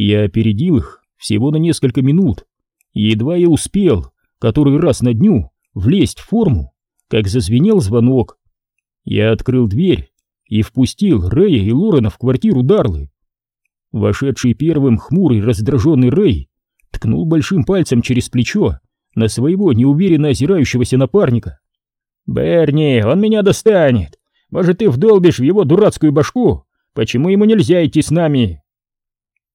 Я опередил их всего на несколько минут. Едва я успел, который раз на дню, влезть в форму, как зазвенел звонок. Я открыл дверь и впустил Рэя и Лорена в квартиру Дарлы. Вошедший первым хмурый раздраженный Рэй ткнул большим пальцем через плечо на своего неуверенно озирающегося напарника. «Берни, он меня достанет! Может, ты вдолбишь в его дурацкую башку? Почему ему нельзя идти с нами?»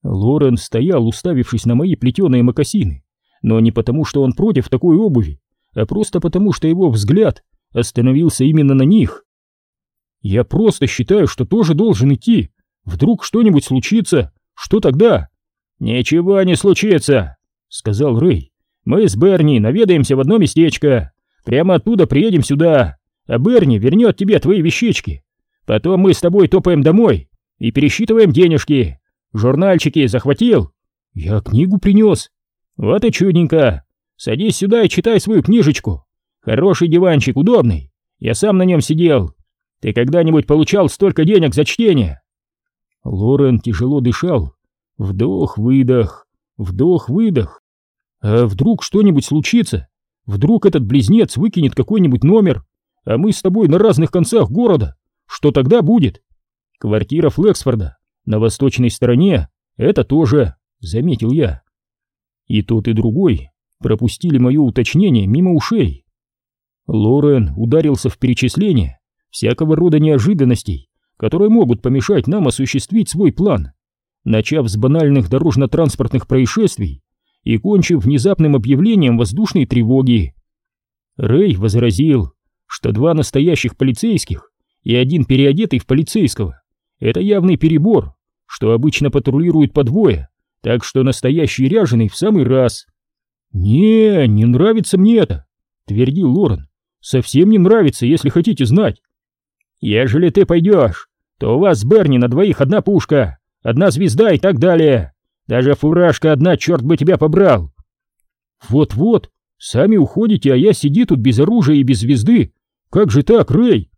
Лорен стоял, уставившись на мои плетеные мокасины, но не потому, что он против такой обуви, а просто потому, что его взгляд остановился именно на них. «Я просто считаю, что тоже должен идти. Вдруг что-нибудь случится, что тогда?» «Ничего не случится», — сказал Рэй. «Мы с Берни наведаемся в одно местечко. Прямо оттуда приедем сюда, а Берни вернет тебе твои вещички. Потом мы с тобой топаем домой и пересчитываем денежки. Журнальчики захватил? Я книгу принес. Вот и чудненько. Садись сюда и читай свою книжечку. Хороший диванчик, удобный. Я сам на нем сидел. Ты когда-нибудь получал столько денег за чтение? Лорен тяжело дышал. Вдох-выдох, вдох-выдох. А вдруг что-нибудь случится? Вдруг этот близнец выкинет какой-нибудь номер, а мы с тобой на разных концах города? Что тогда будет? Квартира Флексфорда на восточной стороне — это тоже, заметил я. И тот, и другой пропустили мое уточнение мимо ушей. Лорен ударился в перечисление всякого рода неожиданностей, которые могут помешать нам осуществить свой план, начав с банальных дорожно-транспортных происшествий и кончив внезапным объявлением воздушной тревоги. Рэй возразил, что два настоящих полицейских и один переодетый в полицейского это явный перебор, что обычно патрулируют по двое, так что настоящий ряженый в самый раз. «Не, не нравится мне это», — твердил Лорен. «Совсем не нравится, если хотите знать». «Ежели ты пойдешь, то у вас с Берни на двоих одна пушка, одна звезда и так далее. Даже фуражка одна, черт бы тебя побрал». «Вот-вот, сами уходите, а я сиди тут без оружия и без звезды. Как же так, Рэй?»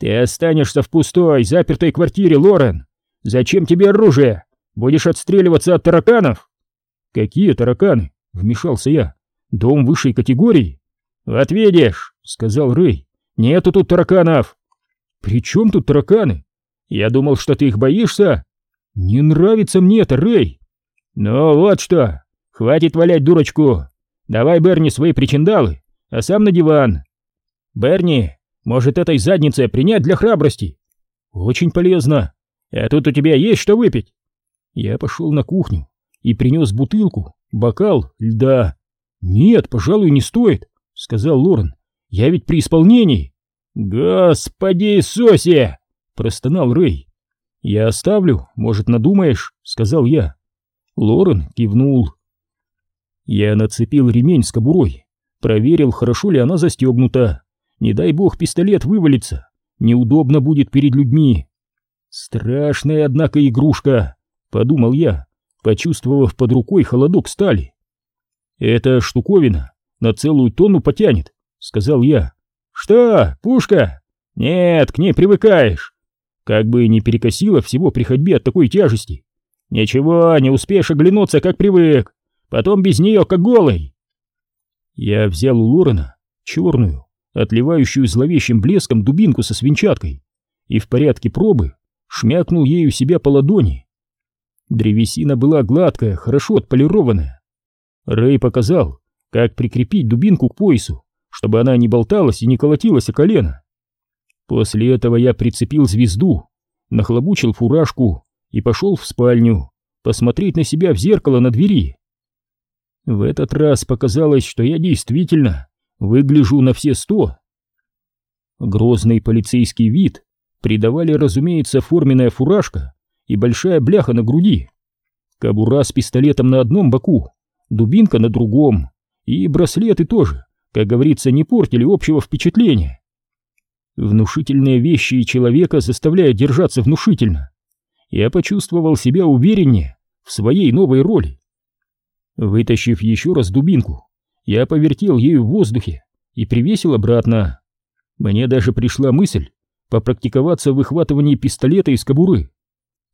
«Ты останешься в пустой, запертой квартире, Лорен. Зачем тебе оружие? Будешь отстреливаться от тараканов?» «Какие тараканы?» — вмешался я. «Дом высшей категории?» «Вот видишь», — сказал Рэй. «Нету тут тараканов». «При чем тут тараканы?» «Я думал, что ты их боишься». «Не нравится мне это, Рэй». «Ну вот что, хватит валять дурочку. Давай, Берни, свои причиндалы, а сам на диван». «Берни, может, этой задницей принять для храбрости? Очень полезно. А тут у тебя есть что выпить? Я пошел на кухню и принес бутылку, бокал, льда. Нет, пожалуй, не стоит, сказал Лорен. Я ведь при исполнении. Господи Иисусе! простонал Рэй. Я оставлю, может, надумаешь, сказал я. Лорен кивнул. Я нацепил ремень с кобурой, проверил, хорошо ли она застегнута. Не дай бог пистолет вывалится, неудобно будет перед людьми. Страшная, однако, игрушка, подумал я, почувствовав под рукой холодок стали. Эта штуковина на целую тонну потянет, сказал я. Что, пушка? Нет, к ней привыкаешь. Как бы не перекосило всего при ходьбе от такой тяжести. Ничего, не успеешь оглянуться, как привык. Потом без нее, как голый. Я взял у Лорена черную, отливающую зловещим блеском дубинку со свинчаткой, и в порядке пробы шмякнул ею себя по ладони. Древесина была гладкая, хорошо отполированная. Рэй показал, как прикрепить дубинку к поясу, чтобы она не болталась и не колотилась о колено. После этого я прицепил звезду, нахлобучил фуражку и пошел в спальню посмотреть на себя в зеркало на двери. В этот раз показалось, что я действительно Выгляжу на все сто. Грозный полицейский вид придавали, разумеется, форменная фуражка и большая бляха на груди, кобура с пистолетом на одном боку, дубинка на другом, и браслеты тоже, как говорится, не портили общего впечатления. Внушительные вещи и человека заставляют держаться внушительно. Я почувствовал себя увереннее в своей новой роли. Вытащив еще раз дубинку, я повертел ею в воздухе и привесил обратно. Мне даже пришла мысль попрактиковаться в выхватывании пистолета из кобуры.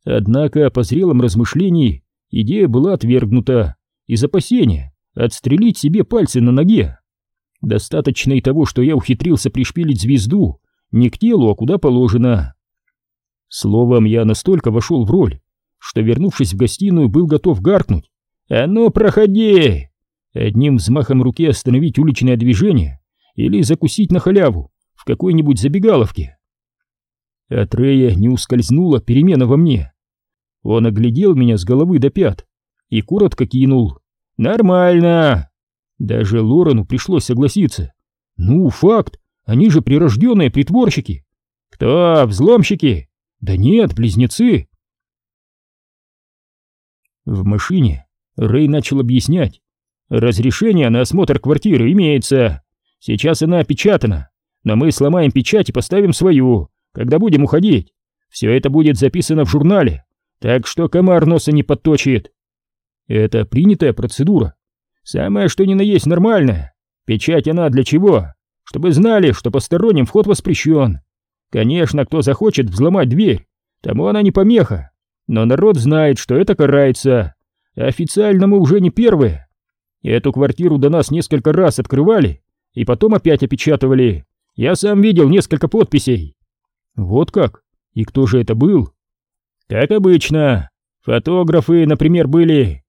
Однако по зрелом размышлении идея была отвергнута из опасения отстрелить себе пальцы на ноге. Достаточно и того, что я ухитрился пришпилить звезду не к телу, а куда положено. Словом, я настолько вошел в роль, что, вернувшись в гостиную, был готов гаркнуть. «А ну, проходи!» Одним взмахом руки остановить уличное движение или закусить на халяву в какой-нибудь забегаловке. От Рея не ускользнула перемена во мне. Он оглядел меня с головы до пят и коротко кинул. «Нормально!» Даже Лорену пришлось согласиться. «Ну, факт, они же прирожденные притворщики!» «Кто? Взломщики?» «Да нет, близнецы!» В машине Рэй начал объяснять. «Разрешение на осмотр квартиры имеется. Сейчас она опечатана, но мы сломаем печать и поставим свою, когда будем уходить. Все это будет записано в журнале, так что комар носа не подточит. Это принятая процедура. Самое что ни на есть нормальное. Печать она для чего? Чтобы знали, что посторонним вход воспрещен. Конечно, кто захочет взломать дверь, тому она не помеха. Но народ знает, что это карается. Официально мы уже не первые. Эту квартиру до нас несколько раз открывали и потом опять опечатывали. Я сам видел несколько подписей. Вот как? И кто же это был? Как обычно. Фотографы, например, были.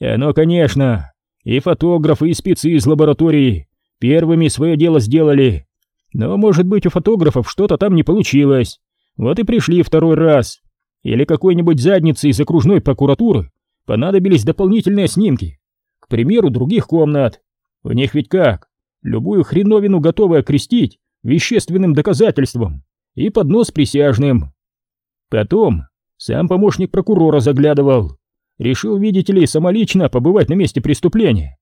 Оно, конечно. И фотографы, и спецы из лаборатории первыми свое дело сделали. Но, может быть, у фотографов что-то там не получилось. Вот и пришли второй раз. Или какой-нибудь заднице из окружной прокуратуры понадобились дополнительные снимки. К примеру, других комнат. У них ведь как? Любую хреновину готовы окрестить вещественным доказательством и поднос присяжным. Потом сам помощник прокурора заглядывал. Решил, видите ли, самолично побывать на месте преступления.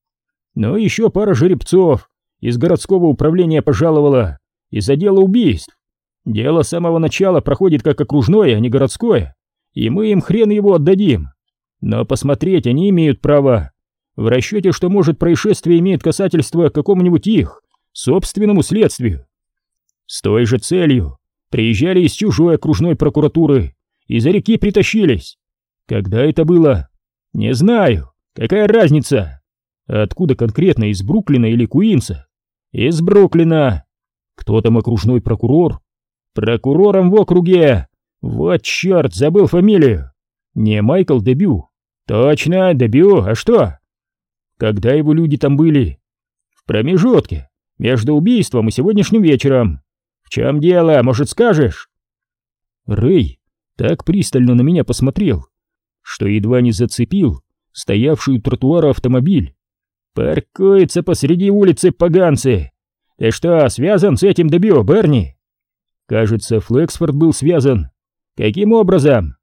Но еще пара жеребцов из городского управления пожаловала из-за дела убийств. Дело с самого начала проходит как окружное, а не городское, и мы им хрен его отдадим. Но посмотреть они имеют право, в расчете, что, может, происшествие имеет касательство к какому-нибудь их собственному следствию. С той же целью приезжали из чужой окружной прокуратуры и за реки притащились. Когда это было? Не знаю. Какая разница? Откуда конкретно, из Бруклина или Куинса? Из Бруклина. Кто там окружной прокурор? Прокурором в округе. Вот черт, забыл фамилию. Не Майкл Дебю. Точно, Дебю, а что? Когда его люди там были? В промежутке, между убийством и сегодняшним вечером. В чем дело, может, скажешь? Рэй так пристально на меня посмотрел, что едва не зацепил стоявший у тротуара автомобиль. Паркуется посреди улицы поганцы. Ты что, связан с этим Дебио, Берни? Кажется, Флексфорд был связан. Каким образом?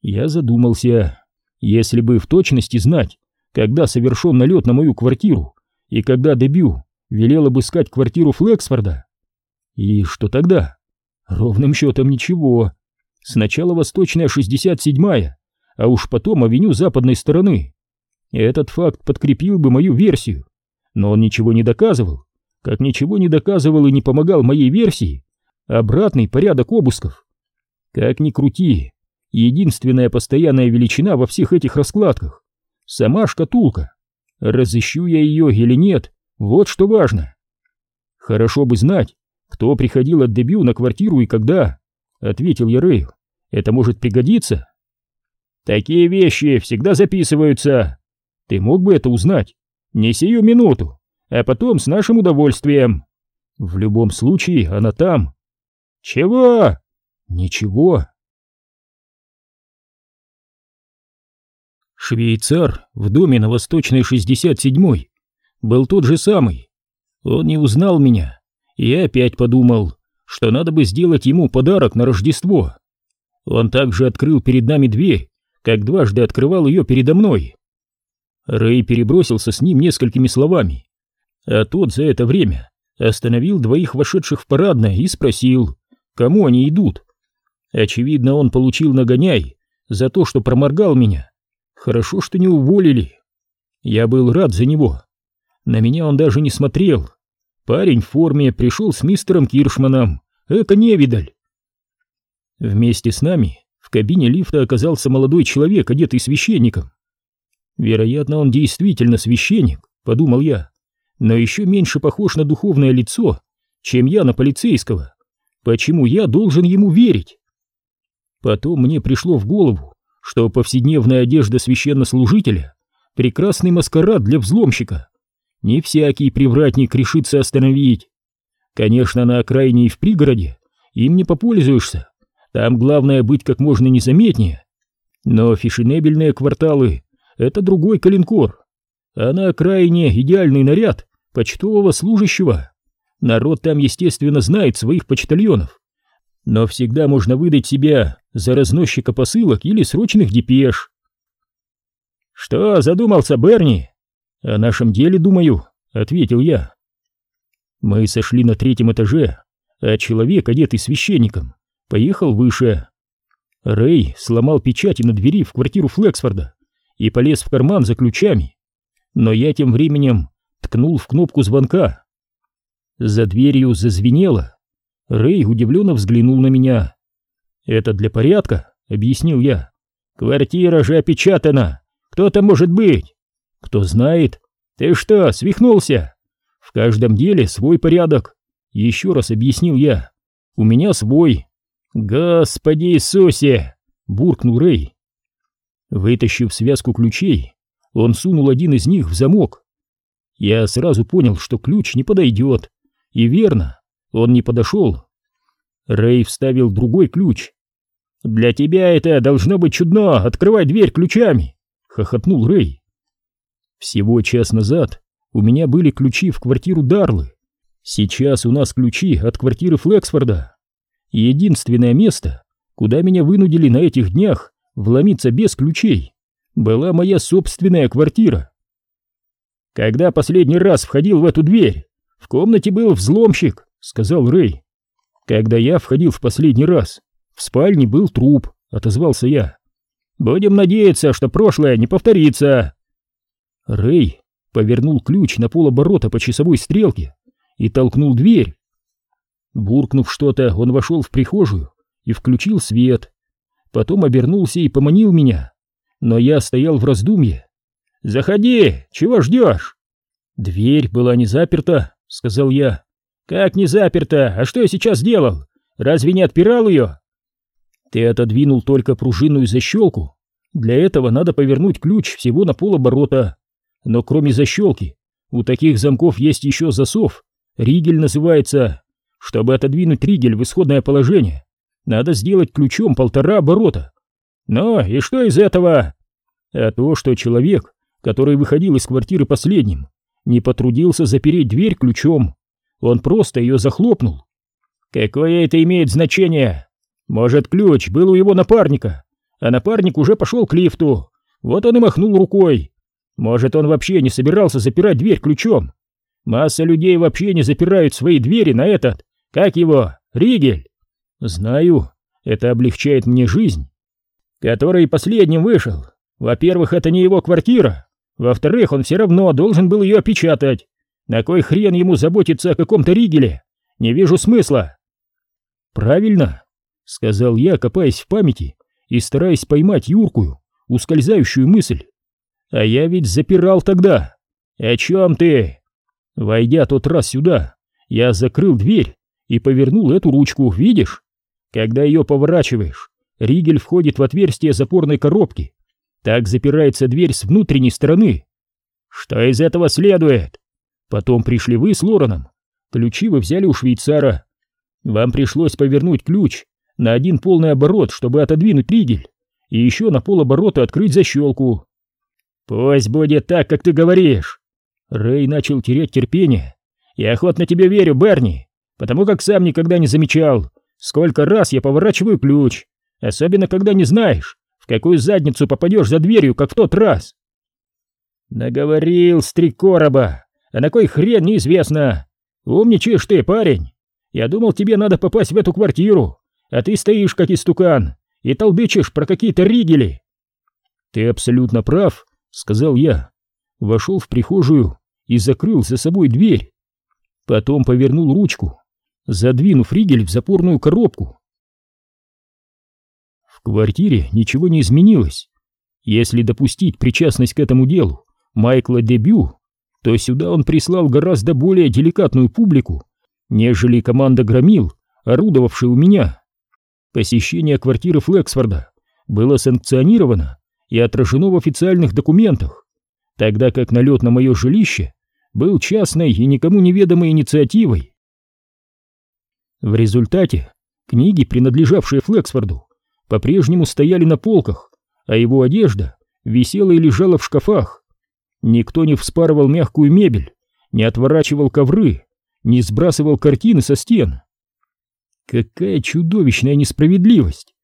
Я задумался. Если бы в точности знать, когда совершен налет на мою квартиру и когда Дебю велел обыскать квартиру Флексфорда. И что тогда? Ровным счетом ничего. Сначала восточная 67-я, а уж потом авеню западной стороны. Этот факт подкрепил бы мою версию, но он ничего не доказывал, как ничего не доказывал и не помогал моей версии обратный порядок обысков. Как ни крути, единственная постоянная величина во всех этих раскладках Сама шкатулка. Разыщу я ее или нет, вот что важно. Хорошо бы знать, кто приходил от Дебю на квартиру и когда, ответил я Рэю. Это может пригодиться. Такие вещи всегда записываются. Ты мог бы это узнать. Не сию минуту, а потом с нашим удовольствием. В любом случае, она там. Чего? Ничего. Швейцар в доме на Восточной 67-й был тот же самый. Он не узнал меня, и я опять подумал, что надо бы сделать ему подарок на Рождество. Он также открыл перед нами дверь, как дважды открывал ее передо мной. Рэй перебросился с ним несколькими словами, а тот за это время остановил двоих вошедших в парадное и спросил, кому они идут. Очевидно, он получил нагоняй за то, что проморгал меня. Хорошо, что не уволили. Я был рад за него. На меня он даже не смотрел. Парень в форме пришел с мистером Киршманом. Это невидаль. Вместе с нами в кабине лифта оказался молодой человек, одетый священником. Вероятно, он действительно священник, подумал я, но еще меньше похож на духовное лицо, чем я на полицейского. Почему я должен ему верить? Потом мне пришло в голову, что повседневная одежда священнослужителя — прекрасный маскарад для взломщика. Не всякий привратник решится остановить. Конечно, на окраине и в пригороде им не попользуешься. Там главное быть как можно незаметнее. Но фешенебельные кварталы — это другой калинкор. А на окраине идеальный наряд почтового служащего. Народ там, естественно, знает своих почтальонов. Но всегда можно выдать себя за разносчика посылок или срочных депеш. «Что задумался Берни?» «О нашем деле, думаю», — ответил я. Мы сошли на третьем этаже, а человек, одетый священником, поехал выше. Рэй сломал печати на двери в квартиру Флексфорда и полез в карман за ключами. Но я тем временем ткнул в кнопку звонка. За дверью зазвенело. Рэй удивленно взглянул на меня. «Это для порядка?» — объяснил я. «Квартира же опечатана! Кто там может быть?» «Кто знает?» «Ты что, свихнулся?» «В каждом деле свой порядок!» Еще раз объяснил я. «У меня свой!» «Господи Иисусе!» — буркнул Рэй. Вытащив связку ключей, он сунул один из них в замок. Я сразу понял, что ключ не подойдет. И верно, он не подошел. Рэй вставил другой ключ. «Для тебя это должно быть чудно, открывать дверь ключами!» — хохотнул Рэй. Всего час назад у меня были ключи в квартиру Дарлы. Сейчас у нас ключи от квартиры Флексфорда. Единственное место, куда меня вынудили на этих днях вломиться без ключей, была моя собственная квартира. Когда последний раз входил в эту дверь, в комнате был взломщик, сказал Рэй. Когда я входил в последний раз, в спальне был труп, отозвался я. Будем надеяться, что прошлое не повторится. Рэй повернул ключ на полоборота по часовой стрелке и толкнул дверь. Буркнув что-то, он вошел в прихожую и включил свет. Потом обернулся и поманил меня, но я стоял в раздумье. «Заходи, чего ждешь?» «Дверь была не заперта», — сказал я. «Как не заперта? А что я сейчас делал? Разве не отпирал ее?» «Ты отодвинул только пружинную защелку. Для этого надо повернуть ключ всего на полоборота. Но кроме защелки, у таких замков есть еще засов. Ригель называется. Чтобы отодвинуть ригель в исходное положение, надо сделать ключом полтора оборота. Ну и что из этого? А то, что человек, который выходил из квартиры последним, не потрудился запереть дверь ключом. Он просто ее захлопнул. Какое это имеет значение? Может, ключ был у его напарника, а напарник уже пошел к лифту. Вот он и махнул рукой. Может, он вообще не собирался запирать дверь ключом. Масса людей вообще не запирают свои двери на этот, как его, Ригель. Знаю, это облегчает мне жизнь. Который последним вышел. Во-первых, это не его квартира. Во-вторых, он все равно должен был ее опечатать. На кой хрен ему заботиться о каком-то Ригеле? Не вижу смысла. Правильно, сказал я, копаясь в памяти и стараясь поймать юркую, ускользающую мысль. А я ведь запирал тогда. О чем ты? Войдя тот раз сюда, я закрыл дверь и повернул эту ручку, видишь? Когда ее поворачиваешь, ригель входит в отверстие запорной коробки. Так запирается дверь с внутренней стороны. Что из этого следует? Потом пришли вы с Лораном. Ключи вы взяли у швейцара. Вам пришлось повернуть ключ на один полный оборот, чтобы отодвинуть ригель, и еще на полоборота открыть защелку. «Пусть будет так, как ты говоришь!» Рэй начал терять терпение. «Я охотно тебе верю, Берни, потому как сам никогда не замечал, сколько раз я поворачиваю ключ, особенно когда не знаешь, в какую задницу попадешь за дверью, как в тот раз». «Наговорил стрекороба, а на кой хрен неизвестно. Умничаешь ты, парень. Я думал, тебе надо попасть в эту квартиру, а ты стоишь как истукан и толдычишь про какие-то ригели». «Ты абсолютно прав», сказал я, вошел в прихожую и закрыл за собой дверь. Потом повернул ручку, задвинув ригель в запорную коробку. В квартире ничего не изменилось. Если допустить причастность к этому делу Майкла Дебю, то сюда он прислал гораздо более деликатную публику, нежели команда громил, орудовавшая у меня. Посещение квартиры Флексфорда было санкционировано и отражено в официальных документах, тогда как налет на мое жилище был частной и никому неведомой инициативой. В результате книги, принадлежавшие Флексфорду, по-прежнему стояли на полках, а его одежда висела и лежала в шкафах. Никто не вспарывал мягкую мебель, не отворачивал ковры, не сбрасывал картины со стен. Какая чудовищная несправедливость!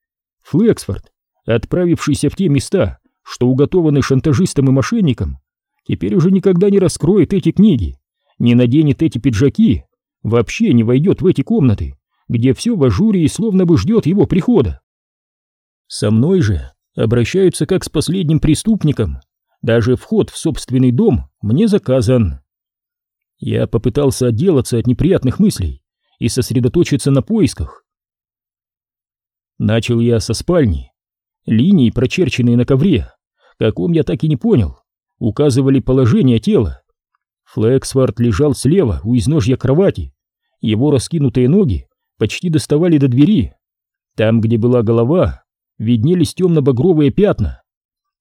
Флексфорд, отправившийся в те места, что уготованы шантажистам и мошенникам, теперь уже никогда не раскроет эти книги, не наденет эти пиджаки, вообще не войдет в эти комнаты, где все в ажуре и словно бы ждет его прихода. Со мной же обращаются как с последним преступником, даже вход в собственный дом мне заказан. Я попытался отделаться от неприятных мыслей и сосредоточиться на поисках. Начал я со спальни. Линии, прочерченные на ковре, каком я так и не понял, указывали положение тела. Флексфорд лежал слева у изножья кровати. Его раскинутые ноги почти доставали до двери. Там, где была голова, виднелись темно-багровые пятна.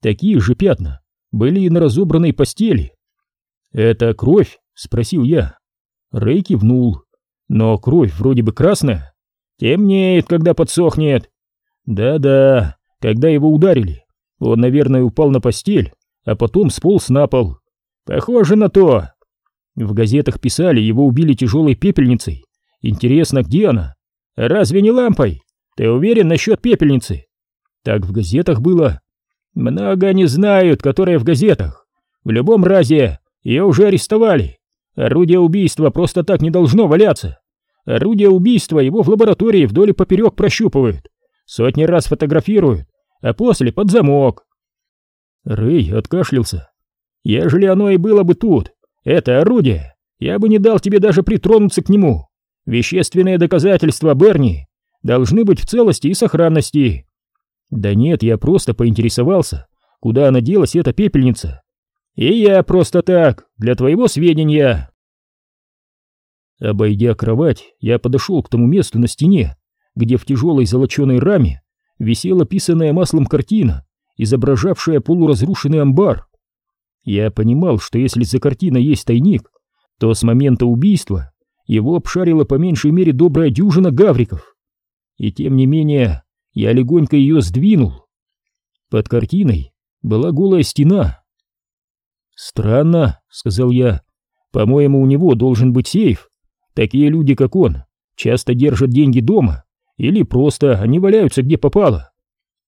Такие же пятна были и на разобранной постели. «Это кровь?» — спросил я. Рэй кивнул. «Но кровь вроде бы красная. Темнеет, когда подсохнет». «Да-да, когда его ударили. Он, наверное, упал на постель, а потом сполз на пол. Похоже на то. В газетах писали, его убили тяжелой пепельницей. Интересно, где она? Разве не лампой? Ты уверен насчет пепельницы? Так в газетах было. Много не знают, которые в газетах. В любом разе ее уже арестовали. Орудие убийства просто так не должно валяться. Орудие убийства его в лаборатории вдоль и поперек прощупывают. Сотни раз фотографируют, а после под замок. Рэй откашлялся. Ежели оно и было бы тут, это орудие, я бы не дал тебе даже притронуться к нему. Вещественные доказательства, Берни, должны быть в целости и сохранности. Да нет, я просто поинтересовался, куда она делась, эта пепельница. И я просто так, для твоего сведения. Обойдя кровать, я подошел к тому месту на стене, где в тяжелой золоченой раме висела писанная маслом картина, изображавшая полуразрушенный амбар. Я понимал, что если за картиной есть тайник, то с момента убийства его обшарила по меньшей мере добрая дюжина гавриков. И тем не менее, я легонько ее сдвинул. Под картиной была голая стена. «Странно», — сказал я. «По-моему, у него должен быть сейф. Такие люди, как он, часто держат деньги дома, или просто они валяются где попало».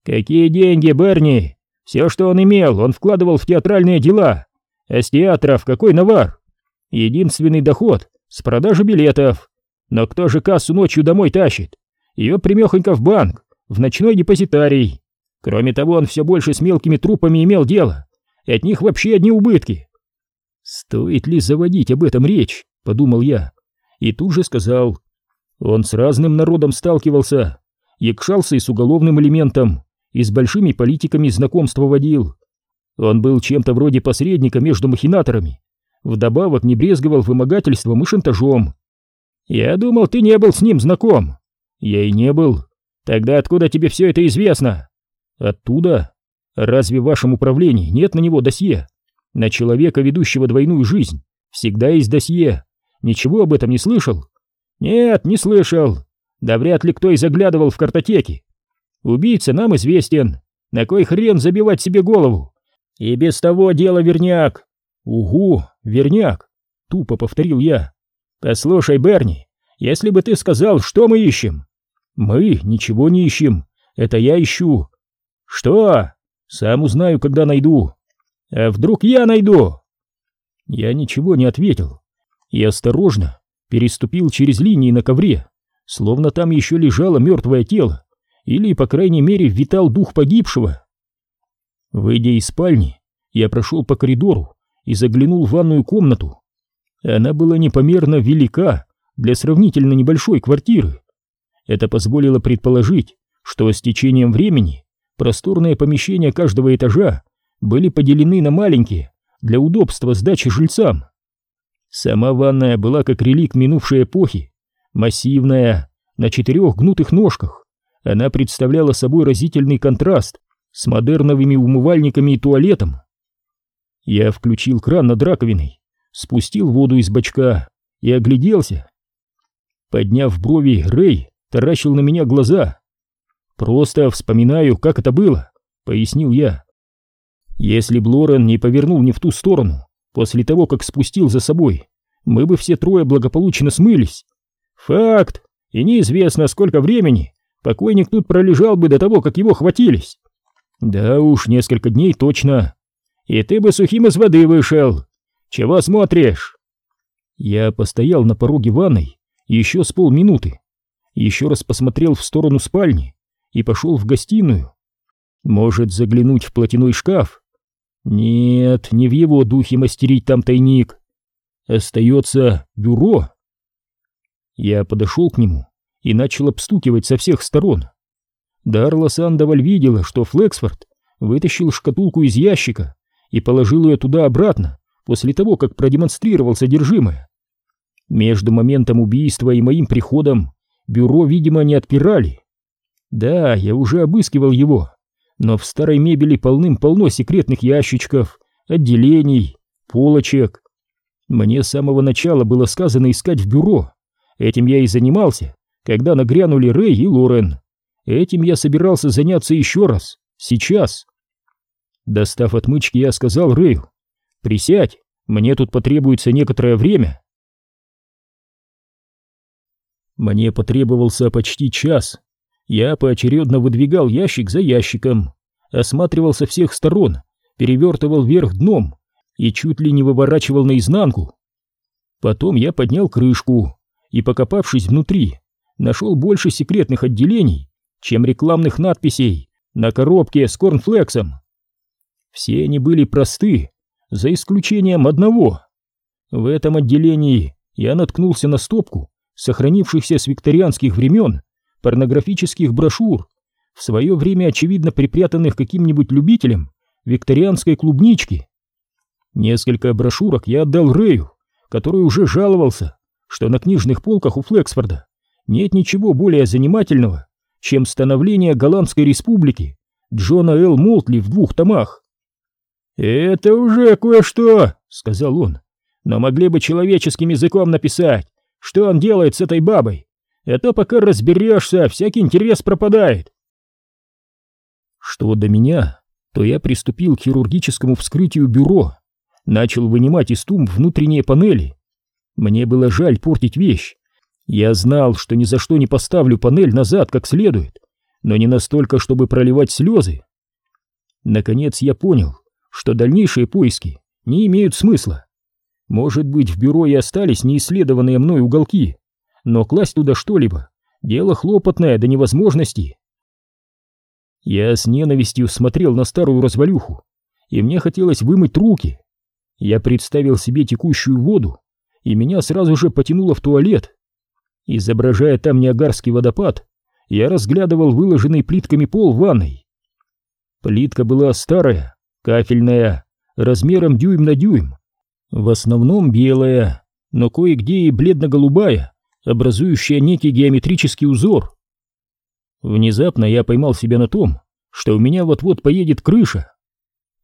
«Какие деньги, Берни? Все, что он имел, он вкладывал в театральные дела. А с театров какой навар? Единственный доход с продажи билетов. Но кто же кассу ночью домой тащит? Ее примехонько в банк, в ночной депозитарий. Кроме того, он все больше с мелкими трупами имел дело, и от них вообще одни убытки. «Стоит ли заводить об этом речь?» — подумал я. И тут же сказал. Он с разным народом сталкивался, якшался и с уголовным элементом, и с большими политиками знакомства водил. Он был чем-то вроде посредника между махинаторами, вдобавок не брезговал вымогательством и шантажом. «Я думал, ты не был с ним знаком». «Я и не был. Тогда откуда тебе все это известно?» «Оттуда. Разве в вашем управлении нет на него досье? На человека, ведущего двойную жизнь, всегда есть досье. Ничего об этом не слышал?» «Нет, не слышал. Да вряд ли кто и заглядывал в картотеки. Убийца нам известен. На кой хрен забивать себе голову? И без того дело верняк. Угу, верняк, тупо повторил я. Послушай, Берни, если бы ты сказал, что мы ищем? Мы ничего не ищем. Это я ищу. Что? Сам узнаю, когда найду. А вдруг я найду? Я ничего не ответил и осторожно переступил через линии на ковре, словно там еще лежало мертвое тело, или, по крайней мере, витал дух погибшего. Выйдя из спальни, я прошел по коридору и заглянул в ванную комнату. Она была непомерно велика для сравнительно небольшой квартиры. Это позволило предположить, что с течением времени просторные помещения каждого этажа были поделены на маленькие для удобства сдачи жильцам. Сама ванная была как релик минувшей эпохи, массивная, на четырех гнутых ножках. Она представляла собой разительный контраст с модерновыми умывальниками и туалетом. Я включил кран над раковиной, спустил воду из бачка и огляделся. Подняв брови, Рэй таращил на меня глаза. «Просто вспоминаю, как это было», — пояснил я. «Если б Лорен не повернул не в ту сторону, после того, как спустил за собой, мы бы все трое благополучно смылись. Факт, и неизвестно, сколько времени покойник тут пролежал бы до того, как его хватились. Да уж, несколько дней точно. И ты бы сухим из воды вышел. Чего смотришь?» Я постоял на пороге ванной еще с полминуты, еще раз посмотрел в сторону спальни и пошел в гостиную. Может заглянуть в платяной шкаф? Нет, не в его духе мастерить там тайник. Остается бюро. Я подошел к нему и начал обстукивать со всех сторон. Дарла Сандоваль видела, что Флексфорд вытащил шкатулку из ящика и положил ее туда обратно после того, как продемонстрировал содержимое. Между моментом убийства и моим приходом бюро, видимо, не отпирали. Да, я уже обыскивал его, но в старой мебели полным-полно секретных ящичков, отделений, полочек. Мне с самого начала было сказано искать в бюро. Этим я и занимался, когда нагрянули Рэй и Лорен. Этим я собирался заняться еще раз, сейчас. Достав отмычки, я сказал Рэю, «Присядь, мне тут потребуется некоторое время». Мне потребовался почти час. Я поочередно выдвигал ящик за ящиком, осматривал со всех сторон, перевертывал вверх дном и чуть ли не выворачивал наизнанку. Потом я поднял крышку и, покопавшись внутри, нашел больше секретных отделений, чем рекламных надписей на коробке с корнфлексом. Все они были просты, за исключением одного. В этом отделении я наткнулся на стопку сохранившихся с викторианских времен порнографических брошюр, в свое время очевидно припрятанных каким-нибудь любителем викторианской клубнички. Несколько брошюрок я отдал Рэю, который уже жаловался, что на книжных полках у Флексфорда нет ничего более занимательного, чем становление Голландской республики Джона Л. Молтли в двух томах. «Это уже кое-что», — сказал он, — «но могли бы человеческим языком написать, что он делает с этой бабой? Это пока разберешься, всякий интерес пропадает. Что до меня, то я приступил к хирургическому вскрытию бюро, начал вынимать из тумб внутренние панели. Мне было жаль портить вещь. Я знал, что ни за что не поставлю панель назад как следует, но не настолько, чтобы проливать слезы. Наконец я понял, что дальнейшие поиски не имеют смысла. Может быть, в бюро и остались неисследованные мной уголки, но класть туда что-либо — дело хлопотное до невозможности. Я с ненавистью смотрел на старую развалюху, и мне хотелось вымыть руки. Я представил себе текущую воду, и меня сразу же потянуло в туалет. Изображая там Ниагарский водопад, я разглядывал выложенный плитками пол ванной. Плитка была старая, кафельная, размером дюйм на дюйм, в основном белая, но кое-где и бледно-голубая, образующая некий геометрический узор. Внезапно я поймал себя на том, что у меня вот-вот поедет крыша.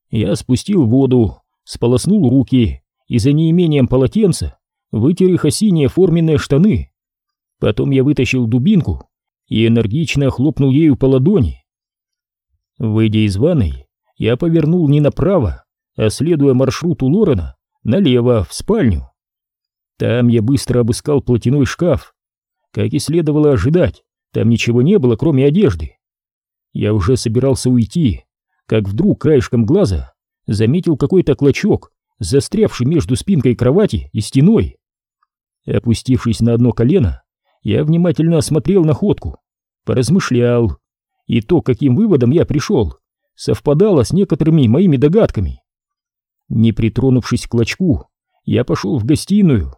Я спустил воду, сполоснул руки и за неимением полотенца вытер их осиние форменные штаны. Потом я вытащил дубинку и энергично хлопнул ею по ладони. Выйдя из ванной, я повернул не направо, а следуя маршруту Лорена, налево, в спальню. Там я быстро обыскал платяной шкаф. Как и следовало ожидать, там ничего не было, кроме одежды. Я уже собирался уйти, как вдруг краешком глаза заметил какой-то клочок, застрявший между спинкой кровати и стеной. Опустившись на одно колено, я внимательно осмотрел находку, поразмышлял, и то, каким выводом я пришел, совпадало с некоторыми моими догадками. Не притронувшись к клочку, я пошел в гостиную.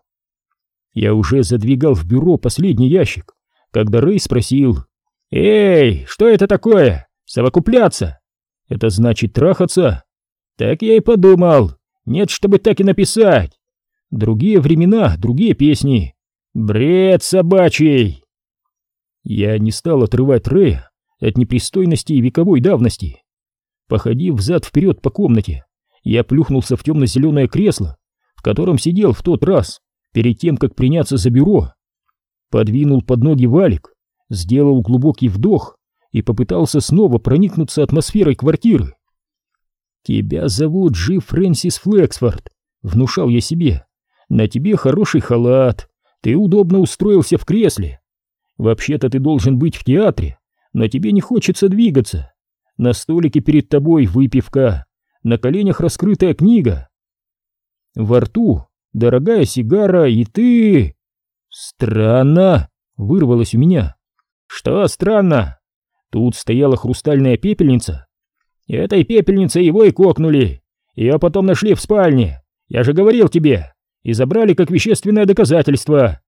Я уже задвигал в бюро последний ящик, когда Рэй спросил, «Эй, что это такое? Совокупляться? Это значит трахаться?» «Так я и подумал. Нет, чтобы так и написать. Другие времена, другие песни. Бред собачий!» Я не стал отрывать Рэя от непристойности и вековой давности. Походив взад-вперед по комнате, я плюхнулся в темно-зеленое кресло, в котором сидел в тот раз, перед тем, как приняться за бюро. Подвинул под ноги валик, сделал глубокий вдох и попытался снова проникнуться атмосферой квартиры. «Тебя зовут Джи Фрэнсис Флексфорд», — внушал я себе. «На тебе хороший халат, ты удобно устроился в кресле. Вообще-то ты должен быть в театре, но тебе не хочется двигаться. На столике перед тобой выпивка, на коленях раскрытая книга. Во рту дорогая сигара, и ты... Странно, вырвалось у меня. Что странно? Тут стояла хрустальная пепельница. Этой пепельницей его и кокнули. Ее потом нашли в спальне. Я же говорил тебе. И забрали как вещественное доказательство.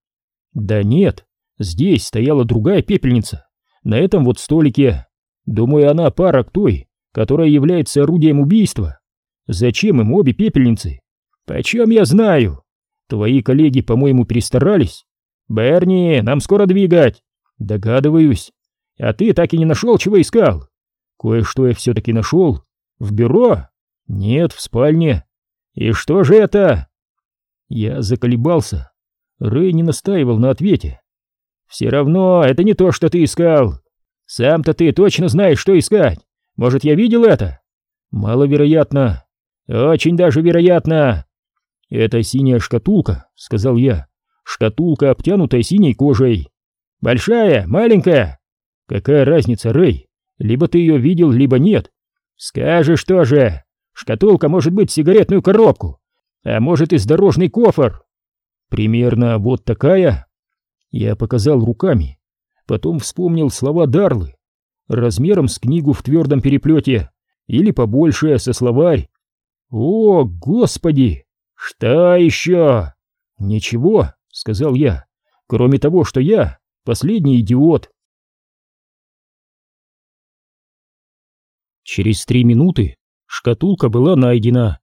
Да нет, здесь стояла другая пепельница. На этом вот столике. Думаю, она пара к той, которая является орудием убийства. Зачем им обе пепельницы? Почем я знаю? Твои коллеги, по-моему, перестарались. Берни, нам скоро двигать. Догадываюсь. А ты так и не нашел, чего искал? Кое-что я все-таки нашел. В бюро? Нет, в спальне. И что же это? Я заколебался. Рэй не настаивал на ответе. Все равно это не то, что ты искал. Сам-то ты точно знаешь, что искать. Может, я видел это? Маловероятно. Очень даже вероятно. Это синяя шкатулка, сказал я. Шкатулка, обтянутая синей кожей. Большая, маленькая. Какая разница, Рэй? Либо ты ее видел, либо нет. Скажешь тоже. Шкатулка может быть сигаретную коробку, а может и дорожный кофр. Примерно вот такая. Я показал руками Потом вспомнил слова Дарлы, размером с книгу в твердом переплете, или побольше, со словарь. «О, господи! Что еще?» «Ничего», — сказал я, — «кроме того, что я последний идиот». Через три минуты шкатулка была найдена,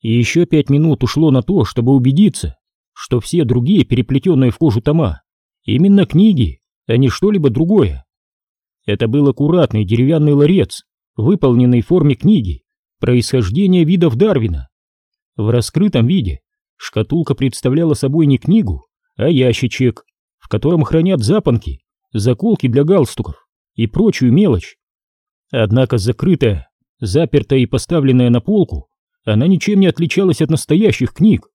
и еще пять минут ушло на то, чтобы убедиться, что все другие переплетенные в кожу тома именно книги, а не что-либо другое. Это был аккуратный деревянный ларец, выполненный в форме книги «Происхождение видов Дарвина». В раскрытом виде шкатулка представляла собой не книгу, а ящичек, в котором хранят запонки, заколки для галстуков и прочую мелочь. Однако закрытая, запертая и поставленная на полку, она ничем не отличалась от настоящих книг.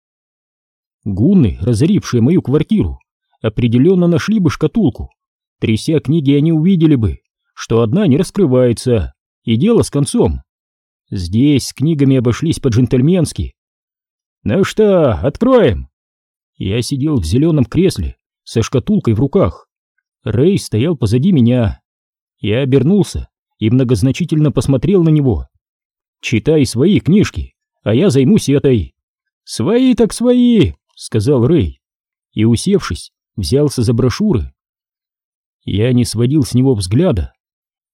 Гунны, разорившие мою квартиру, определенно нашли бы шкатулку Тряся книги, они увидели бы, что одна не раскрывается, и дело с концом. Здесь с книгами обошлись по-джентльменски. «Ну что, откроем?» Я сидел в зеленом кресле со шкатулкой в руках. Рэй стоял позади меня. Я обернулся и многозначительно посмотрел на него. «Читай свои книжки, а я займусь этой». «Свои так свои», — сказал Рэй. И, усевшись, взялся за брошюры. Я не сводил с него взгляда.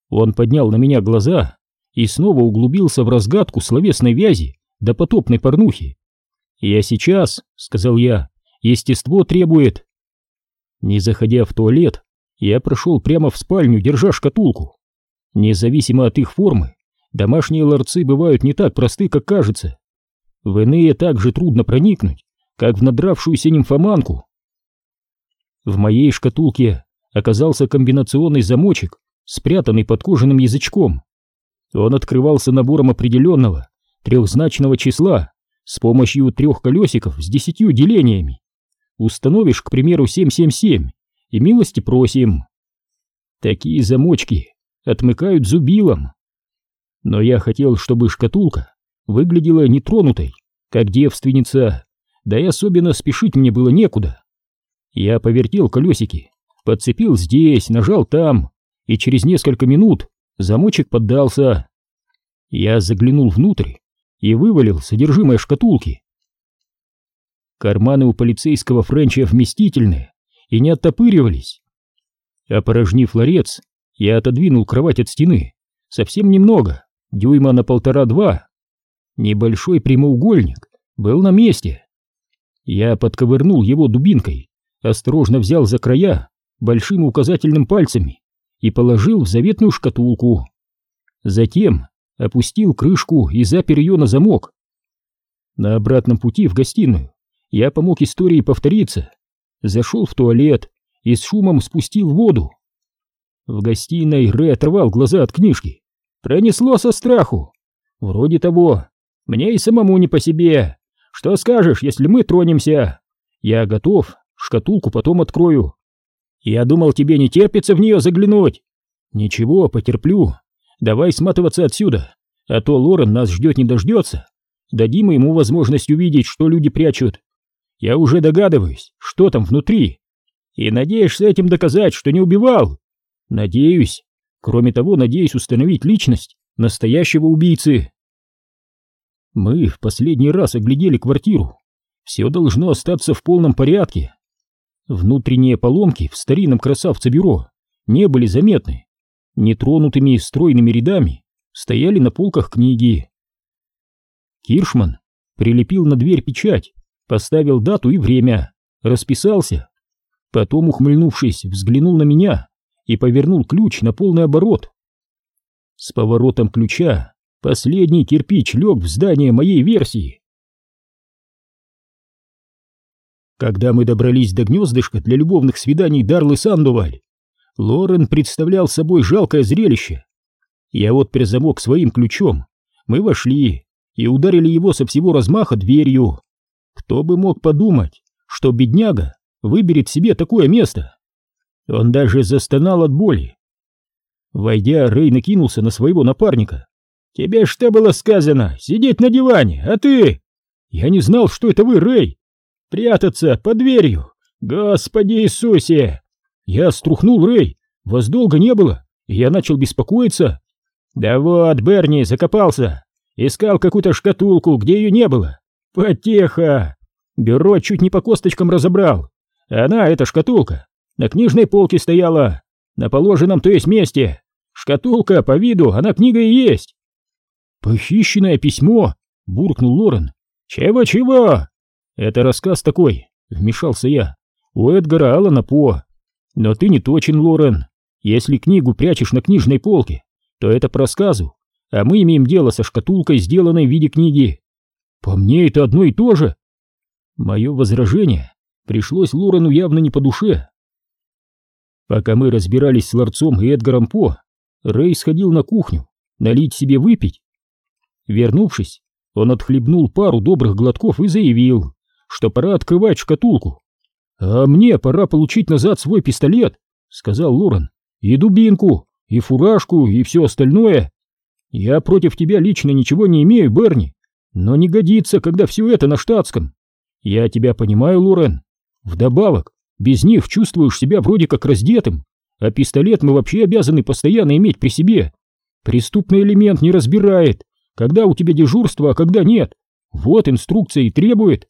Он поднял на меня глаза и снова углубился в разгадку словесной вязи до потопной порнухи. «Я сейчас», — сказал я, — «естество требует». Не заходя в туалет, я прошел прямо в спальню, держа шкатулку. Независимо от их формы, домашние ларцы бывают не так просты, как кажется. В иные так же трудно проникнуть, как в надравшуюся нимфоманку. В моей шкатулке оказался комбинационный замочек, спрятанный под кожаным язычком. Он открывался набором определенного трехзначного числа с помощью трех колесиков с десятью делениями. Установишь, к примеру, 777 и милости просим. Такие замочки отмыкают зубилом. Но я хотел, чтобы шкатулка выглядела нетронутой, как девственница, да и особенно спешить мне было некуда. Я повертел колесики Подцепил здесь, нажал там, и через несколько минут замочек поддался. Я заглянул внутрь и вывалил содержимое шкатулки. Карманы у полицейского Френча вместительные и не оттопыривались. Опорожнив ларец, Я отодвинул кровать от стены. Совсем немного, дюйма на полтора-два. Небольшой прямоугольник был на месте. Я подковырнул его дубинкой, осторожно взял за края большим указательным пальцами и положил в заветную шкатулку. Затем опустил крышку и запер ее на замок. На обратном пути в гостиную я помог истории повториться, зашел в туалет и с шумом спустил воду. В гостиной Рэй оторвал глаза от книжки. Пронесло со страху. Вроде того. Мне и самому не по себе. Что скажешь, если мы тронемся? Я готов, шкатулку потом открою. Я думал, тебе не терпится в нее заглянуть. Ничего, потерплю. Давай сматываться отсюда, а то Лорен нас ждет не дождется. Дадим ему возможность увидеть, что люди прячут. Я уже догадываюсь, что там внутри. И надеешься этим доказать, что не убивал? Надеюсь. Кроме того, надеюсь установить личность настоящего убийцы. Мы в последний раз оглядели квартиру. Все должно остаться в полном порядке. Внутренние поломки в старинном красавце-бюро не были заметны. Нетронутыми стройными рядами стояли на полках книги. Киршман прилепил на дверь печать, поставил дату и время, расписался. Потом, ухмыльнувшись, взглянул на меня и повернул ключ на полный оборот. С поворотом ключа последний кирпич лег в здание моей версии. Когда мы добрались до гнездышка для любовных свиданий Дарлы Сандуваль, Лорен представлял собой жалкое зрелище. Я отпер замок своим ключом, мы вошли и ударили его со всего размаха дверью. Кто бы мог подумать, что бедняга выберет себе такое место? Он даже застонал от боли. Войдя, Рэй накинулся на своего напарника. «Тебе что было сказано? Сидеть на диване, а ты...» «Я не знал, что это вы, Рэй!» «Прятаться под дверью! Господи Иисусе!» Я струхнул, Рэй, вас долго не было, и я начал беспокоиться. «Да вот, Берни закопался, искал какую-то шкатулку, где ее не было. Потеха! Бюро чуть не по косточкам разобрал. Она, эта шкатулка, на книжной полке стояла, на положенном то есть месте. Шкатулка, по виду, она книга и есть. Похищенное письмо, буркнул Лорен. Чего-чего? Это рассказ такой, вмешался я. У Эдгара Аллана По. Но ты не точен, Лорен. Если книгу прячешь на книжной полке, то это по рассказу, а мы имеем дело со шкатулкой, сделанной в виде книги. По мне это одно и то же. Мое возражение пришлось Лорену явно не по душе. Пока мы разбирались с ларцом и Эдгаром По, Рэй сходил на кухню налить себе выпить. Вернувшись, он отхлебнул пару добрых глотков и заявил, что пора открывать шкатулку. «А мне пора получить назад свой пистолет», — сказал Лорен, — «и дубинку, и фуражку, и все остальное. Я против тебя лично ничего не имею, Берни, но не годится, когда все это на штатском. Я тебя понимаю, Лорен. Вдобавок, без них чувствуешь себя вроде как раздетым, а пистолет мы вообще обязаны постоянно иметь при себе. Преступный элемент не разбирает, когда у тебя дежурство, а когда нет. Вот инструкция и требует.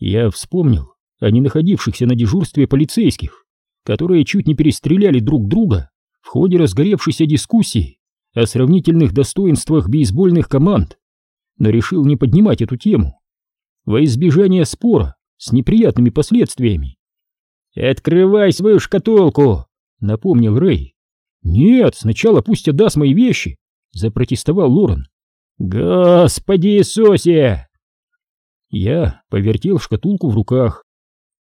Я вспомнил о не находившихся на дежурстве полицейских, которые чуть не перестреляли друг друга в ходе разгоревшейся дискуссии о сравнительных достоинствах бейсбольных команд, но решил не поднимать эту тему. Во избежание спора с неприятными последствиями. «Открывай свою шкатулку!» — напомнил Рэй. «Нет, сначала пусть отдаст мои вещи!» — запротестовал Лорен. «Господи Иисусе!» Я повертел шкатулку в руках.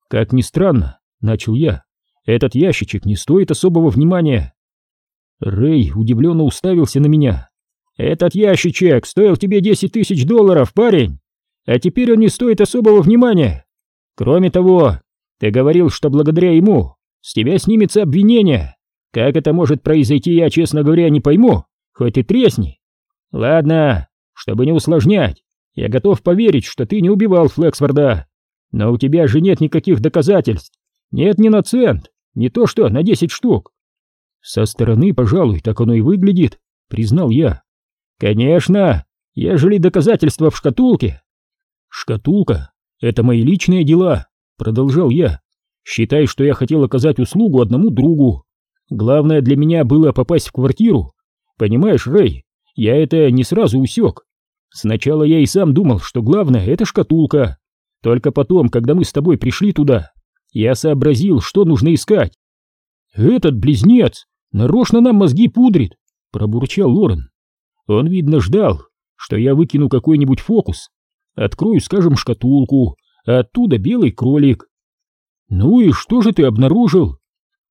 «Как ни странно», — начал я, — «этот ящичек не стоит особого внимания». Рэй удивленно уставился на меня. «Этот ящичек стоил тебе десять тысяч долларов, парень, а теперь он не стоит особого внимания. Кроме того, ты говорил, что благодаря ему с тебя снимется обвинение. Как это может произойти, я, честно говоря, не пойму, хоть и тресни. Ладно, чтобы не усложнять, я готов поверить, что ты не убивал Флексфорда. Но у тебя же нет никаких доказательств. Нет ни на цент, не то что на десять штук. Со стороны, пожалуй, так оно и выглядит, признал я. Конечно, ежели доказательства в шкатулке. Шкатулка — это мои личные дела, Продолжал я. Считай, что я хотел оказать услугу одному другу. Главное для меня было попасть в квартиру. Понимаешь, Рэй, я это не сразу усек. Сначала я и сам думал, что главное — это шкатулка. Только потом, когда мы с тобой пришли туда, я сообразил, что нужно искать. «Этот близнец нарочно нам мозги пудрит», — пробурчал Лорен. Он, видно, ждал, что я выкину какой-нибудь фокус. Открою, скажем, шкатулку, а оттуда белый кролик. Ну и что же ты обнаружил?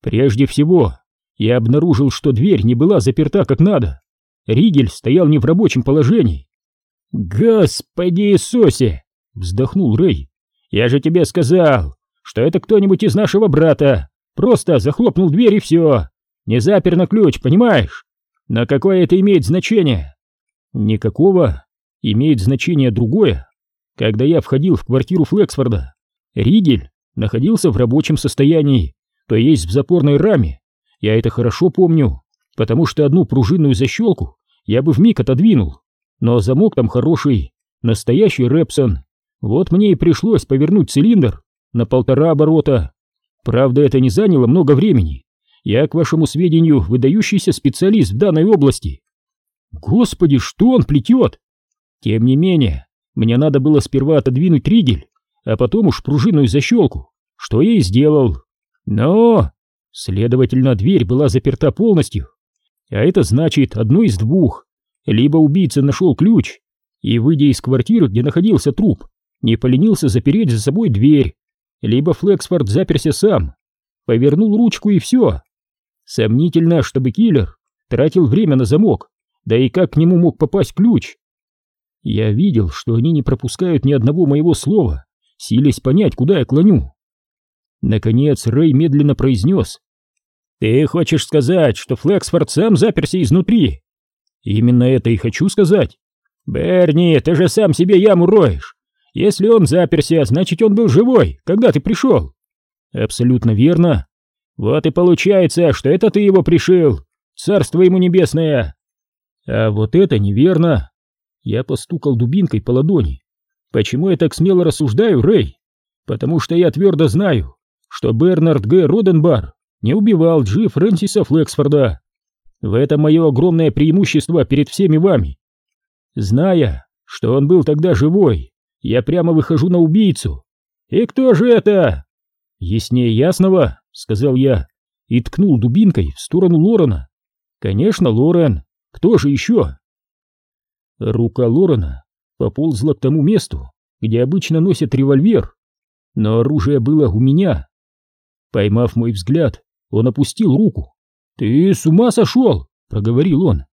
Прежде всего, я обнаружил, что дверь не была заперта как надо. Ригель стоял не в рабочем положении. «Господи Иисусе!» — вздохнул Рэй. «Я же тебе сказал, что это кто-нибудь из нашего брата. Просто захлопнул дверь и все. Не запер на ключ, понимаешь? Но какое это имеет значение?» «Никакого. Имеет значение другое. Когда я входил в квартиру Флексфорда, Ригель находился в рабочем состоянии, то есть в запорной раме. Я это хорошо помню, потому что одну пружинную защелку я бы вмиг отодвинул. Но замок там хороший, настоящий Репсон. Вот мне и пришлось повернуть цилиндр на полтора оборота. Правда, это не заняло много времени. Я, к вашему сведению, выдающийся специалист в данной области. Господи, что он плетет? Тем не менее, мне надо было сперва отодвинуть ригель, а потом уж пружинную защелку, что я и сделал. Но, следовательно, дверь была заперта полностью. А это значит одно из двух. Либо убийца нашел ключ и, выйдя из квартиры, где находился труп, не поленился запереть за собой дверь, либо Флексфорд заперся сам, повернул ручку и все. Сомнительно, чтобы киллер тратил время на замок, да и как к нему мог попасть ключ? Я видел, что они не пропускают ни одного моего слова, силясь понять, куда я клоню. Наконец Рэй медленно произнес. «Ты хочешь сказать, что Флексфорд сам заперся изнутри?» «Именно это и хочу сказать». «Берни, ты же сам себе яму роешь. Если он заперся, значит он был живой, когда ты пришел». «Абсолютно верно. Вот и получается, что это ты его пришил. Царство ему небесное». «А вот это неверно». Я постукал дубинкой по ладони. «Почему я так смело рассуждаю, Рэй? Потому что я твердо знаю, что Бернард Г. Роденбар не убивал Джи Фрэнсиса Флексфорда. В этом мое огромное преимущество перед всеми вами. Зная, что он был тогда живой, я прямо выхожу на убийцу. И кто же это? Яснее ясного, сказал я и ткнул дубинкой в сторону Лорена. Конечно, Лорен. Кто же еще? Рука Лорена поползла к тому месту, где обычно носят револьвер, но оружие было у меня. Поймав мой взгляд, он опустил руку. «Ты с ума сошел?» — проговорил он.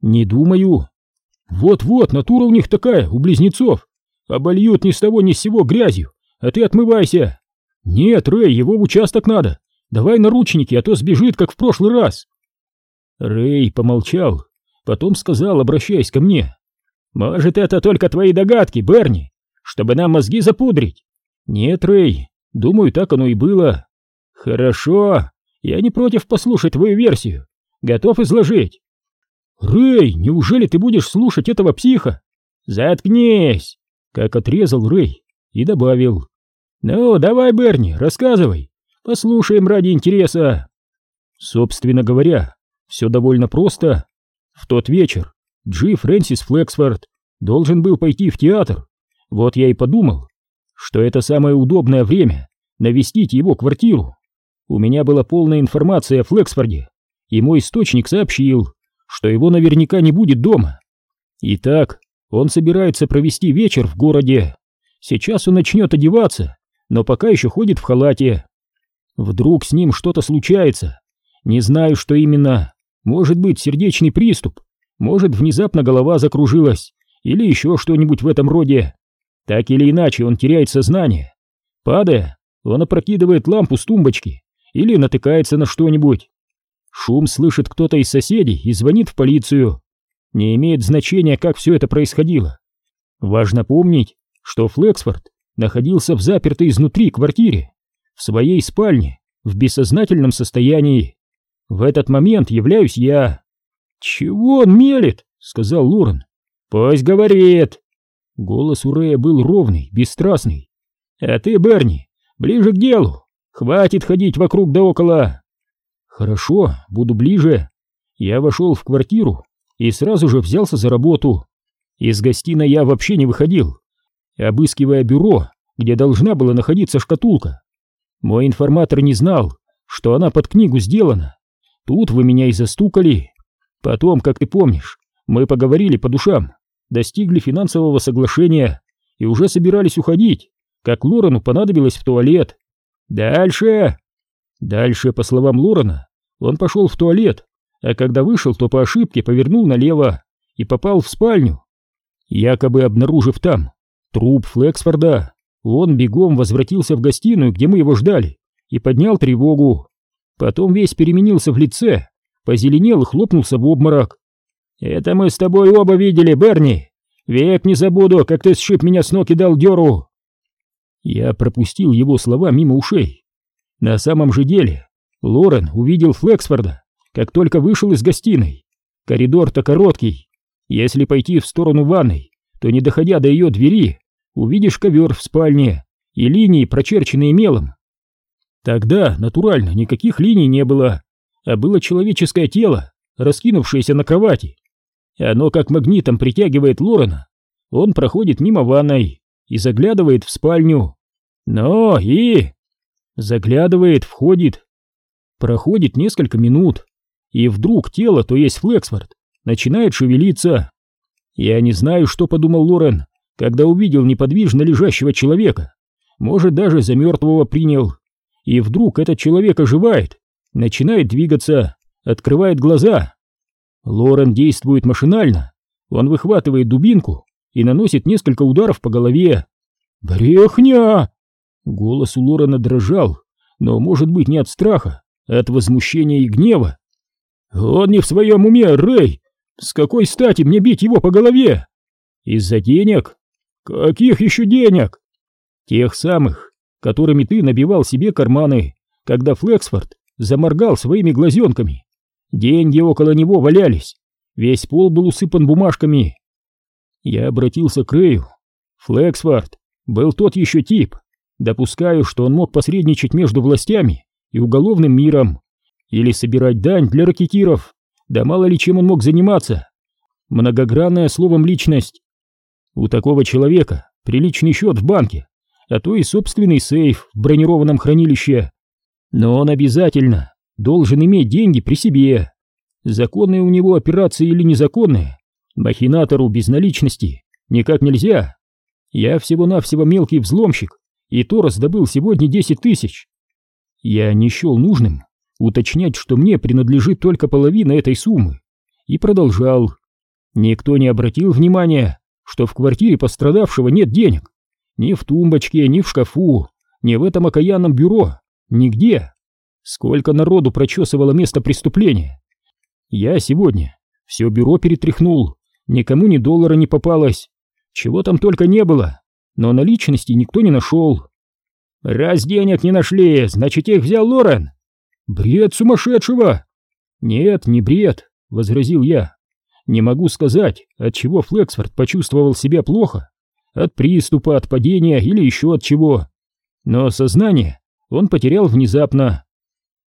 «Не думаю. Вот-вот, натура у них такая, у близнецов. Обольют ни с того ни с сего грязью, а ты отмывайся. Нет, Рэй, его в участок надо. Давай наручники, а то сбежит, как в прошлый раз». Рэй помолчал, потом сказал, обращаясь ко мне. «Может, это только твои догадки, Берни, чтобы нам мозги запудрить?» «Нет, Рэй, думаю, так оно и было. «Хорошо, я не против послушать твою версию. Готов изложить?» «Рэй, неужели ты будешь слушать этого психа?» «Заткнись!» Как отрезал Рэй и добавил. «Ну, давай, Берни, рассказывай. Послушаем ради интереса». Собственно говоря, все довольно просто. В тот вечер Джи Фрэнсис Флексфорд должен был пойти в театр. Вот я и подумал, что это самое удобное время навестить его квартиру. У меня была полная информация о Флексфорде, и мой источник сообщил, что его наверняка не будет дома. Итак, он собирается провести вечер в городе. Сейчас он начнет одеваться, но пока еще ходит в халате. Вдруг с ним что-то случается. Не знаю, что именно. Может быть, сердечный приступ. Может, внезапно голова закружилась. Или еще что-нибудь в этом роде. Так или иначе, он теряет сознание. Падая, он опрокидывает лампу с тумбочки или натыкается на что-нибудь. Шум слышит кто-то из соседей и звонит в полицию. Не имеет значения, как все это происходило. Важно помнить, что Флексфорд находился в запертой изнутри квартире, в своей спальне, в бессознательном состоянии. В этот момент являюсь я. «Чего он мелет?» — сказал Лорен. «Пусть говорит». Голос у Рэя был ровный, бесстрастный. «А ты, Берни, ближе к делу. Хватит ходить вокруг да около. Хорошо, буду ближе. Я вошел в квартиру и сразу же взялся за работу. Из гостиной я вообще не выходил, обыскивая бюро, где должна была находиться шкатулка. Мой информатор не знал, что она под книгу сделана. Тут вы меня и застукали. Потом, как ты помнишь, мы поговорили по душам, достигли финансового соглашения и уже собирались уходить, как Лорену понадобилось в туалет. Дальше... Дальше, по словам Лорена, он пошел в туалет, а когда вышел, то по ошибке повернул налево и попал в спальню. Якобы обнаружив там труп Флексфорда, он бегом возвратился в гостиную, где мы его ждали, и поднял тревогу. Потом весь переменился в лице, позеленел и хлопнулся в обморок. «Это мы с тобой оба видели, Берни! Век не забуду, как ты сшиб меня с ног и дал дёру!» Я пропустил его слова мимо ушей. На самом же деле, Лорен увидел Флексфорда, как только вышел из гостиной. Коридор-то короткий. Если пойти в сторону ванной, то не доходя до ее двери, увидишь ковер в спальне и линии, прочерченные мелом. Тогда, натурально, никаких линий не было, а было человеческое тело, раскинувшееся на кровати. Оно как магнитом притягивает Лорена. Он проходит мимо ванной и заглядывает в спальню. Но и... Заглядывает, входит. Проходит несколько минут, и вдруг тело, то есть Флексфорд, начинает шевелиться. Я не знаю, что подумал Лорен, когда увидел неподвижно лежащего человека. Может, даже за мертвого принял. И вдруг этот человек оживает, начинает двигаться, открывает глаза. Лорен действует машинально. Он выхватывает дубинку и наносит несколько ударов по голове. «Брехня!» Голос у Лорена дрожал, но, может быть, не от страха, а от возмущения и гнева. «Он не в своем уме, Рэй! С какой стати мне бить его по голове? Из-за денег? Каких еще денег? Тех самых, которыми ты набивал себе карманы, когда Флексфорд заморгал своими глазенками. Деньги около него валялись, весь пол был усыпан бумажками. Я обратился к Рэю. Флексфорд был тот еще тип. Допускаю, что он мог посредничать между властями и уголовным миром, или собирать дань для ракетиров, да мало ли чем он мог заниматься. Многогранная словом личность. У такого человека приличный счет в банке, а то и собственный сейф в бронированном хранилище. Но он обязательно должен иметь деньги при себе. Законные у него операции или незаконные, махинатору без наличности никак нельзя. Я всего-навсего мелкий взломщик, и то раздобыл сегодня десять тысяч. Я не счел нужным уточнять, что мне принадлежит только половина этой суммы, и продолжал. Никто не обратил внимания, что в квартире пострадавшего нет денег. Ни в тумбочке, ни в шкафу, ни в этом окаянном бюро, нигде. Сколько народу прочесывало место преступления. Я сегодня все бюро перетряхнул, никому ни доллара не попалось. Чего там только не было, но наличности никто не нашел. Раз денег не нашли, значит их взял Лорен. Бред сумасшедшего! Нет, не бред, возразил я. Не могу сказать, от чего Флексфорд почувствовал себя плохо. От приступа, от падения или еще от чего. Но сознание он потерял внезапно.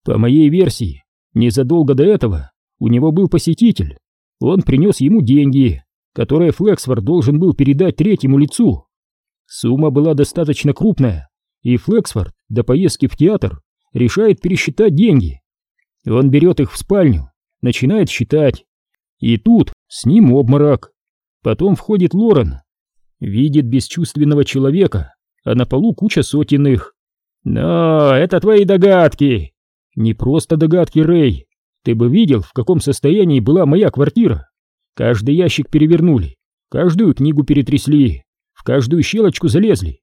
По моей версии, незадолго до этого у него был посетитель. Он принес ему деньги, которые Флексфорд должен был передать третьему лицу. Сумма была достаточно крупная, и Флексфорд до поездки в театр решает пересчитать деньги. Он берет их в спальню, начинает считать. И тут с ним обморок. Потом входит Лорен, видит бесчувственного человека, а на полу куча сотенных. Но это твои догадки. Не просто догадки, Рэй. Ты бы видел, в каком состоянии была моя квартира. Каждый ящик перевернули, каждую книгу перетрясли, в каждую щелочку залезли.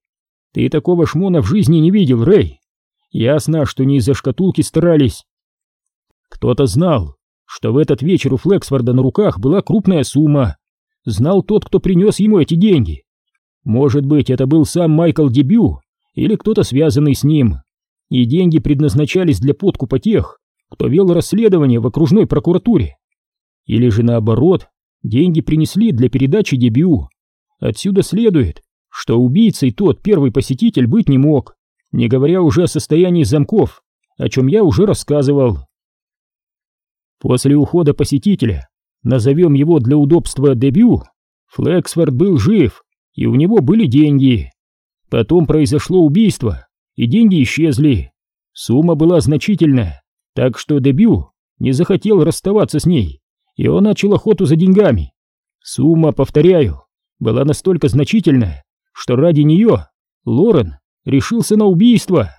Ты такого шмона в жизни не видел, Рэй. Ясно, что не из-за шкатулки старались. Кто-то знал, что в этот вечер у Флексфорда на руках была крупная сумма. Знал тот, кто принес ему эти деньги. Может быть, это был сам Майкл Дебю или кто-то связанный с ним. И деньги предназначались для подкупа тех, кто вел расследование в окружной прокуратуре. Или же наоборот, деньги принесли для передачи Дебю. Отсюда следует, что убийцей тот первый посетитель быть не мог не говоря уже о состоянии замков, о чем я уже рассказывал. После ухода посетителя, назовем его для удобства дебю, Флексфорд был жив, и у него были деньги. Потом произошло убийство, и деньги исчезли. Сумма была значительная, так что дебю не захотел расставаться с ней, и он начал охоту за деньгами. Сумма, повторяю, была настолько значительная, что ради нее Лорен решился на убийство.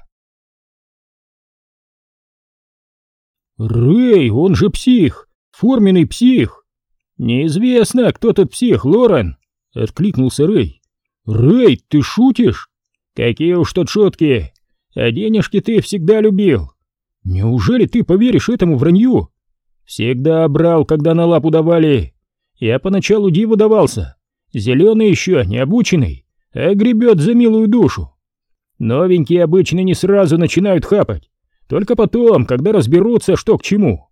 Рэй, он же псих, форменный псих. Неизвестно, кто тот псих, Лорен, откликнулся Рэй. Рэй, ты шутишь? Какие уж тут шутки. А денежки ты всегда любил. Неужели ты поверишь этому вранью? Всегда брал, когда на лапу давали. Я поначалу диву давался. Зеленый еще, не обученный, а гребет за милую душу. Новенькие обычно не сразу начинают хапать. Только потом, когда разберутся, что к чему.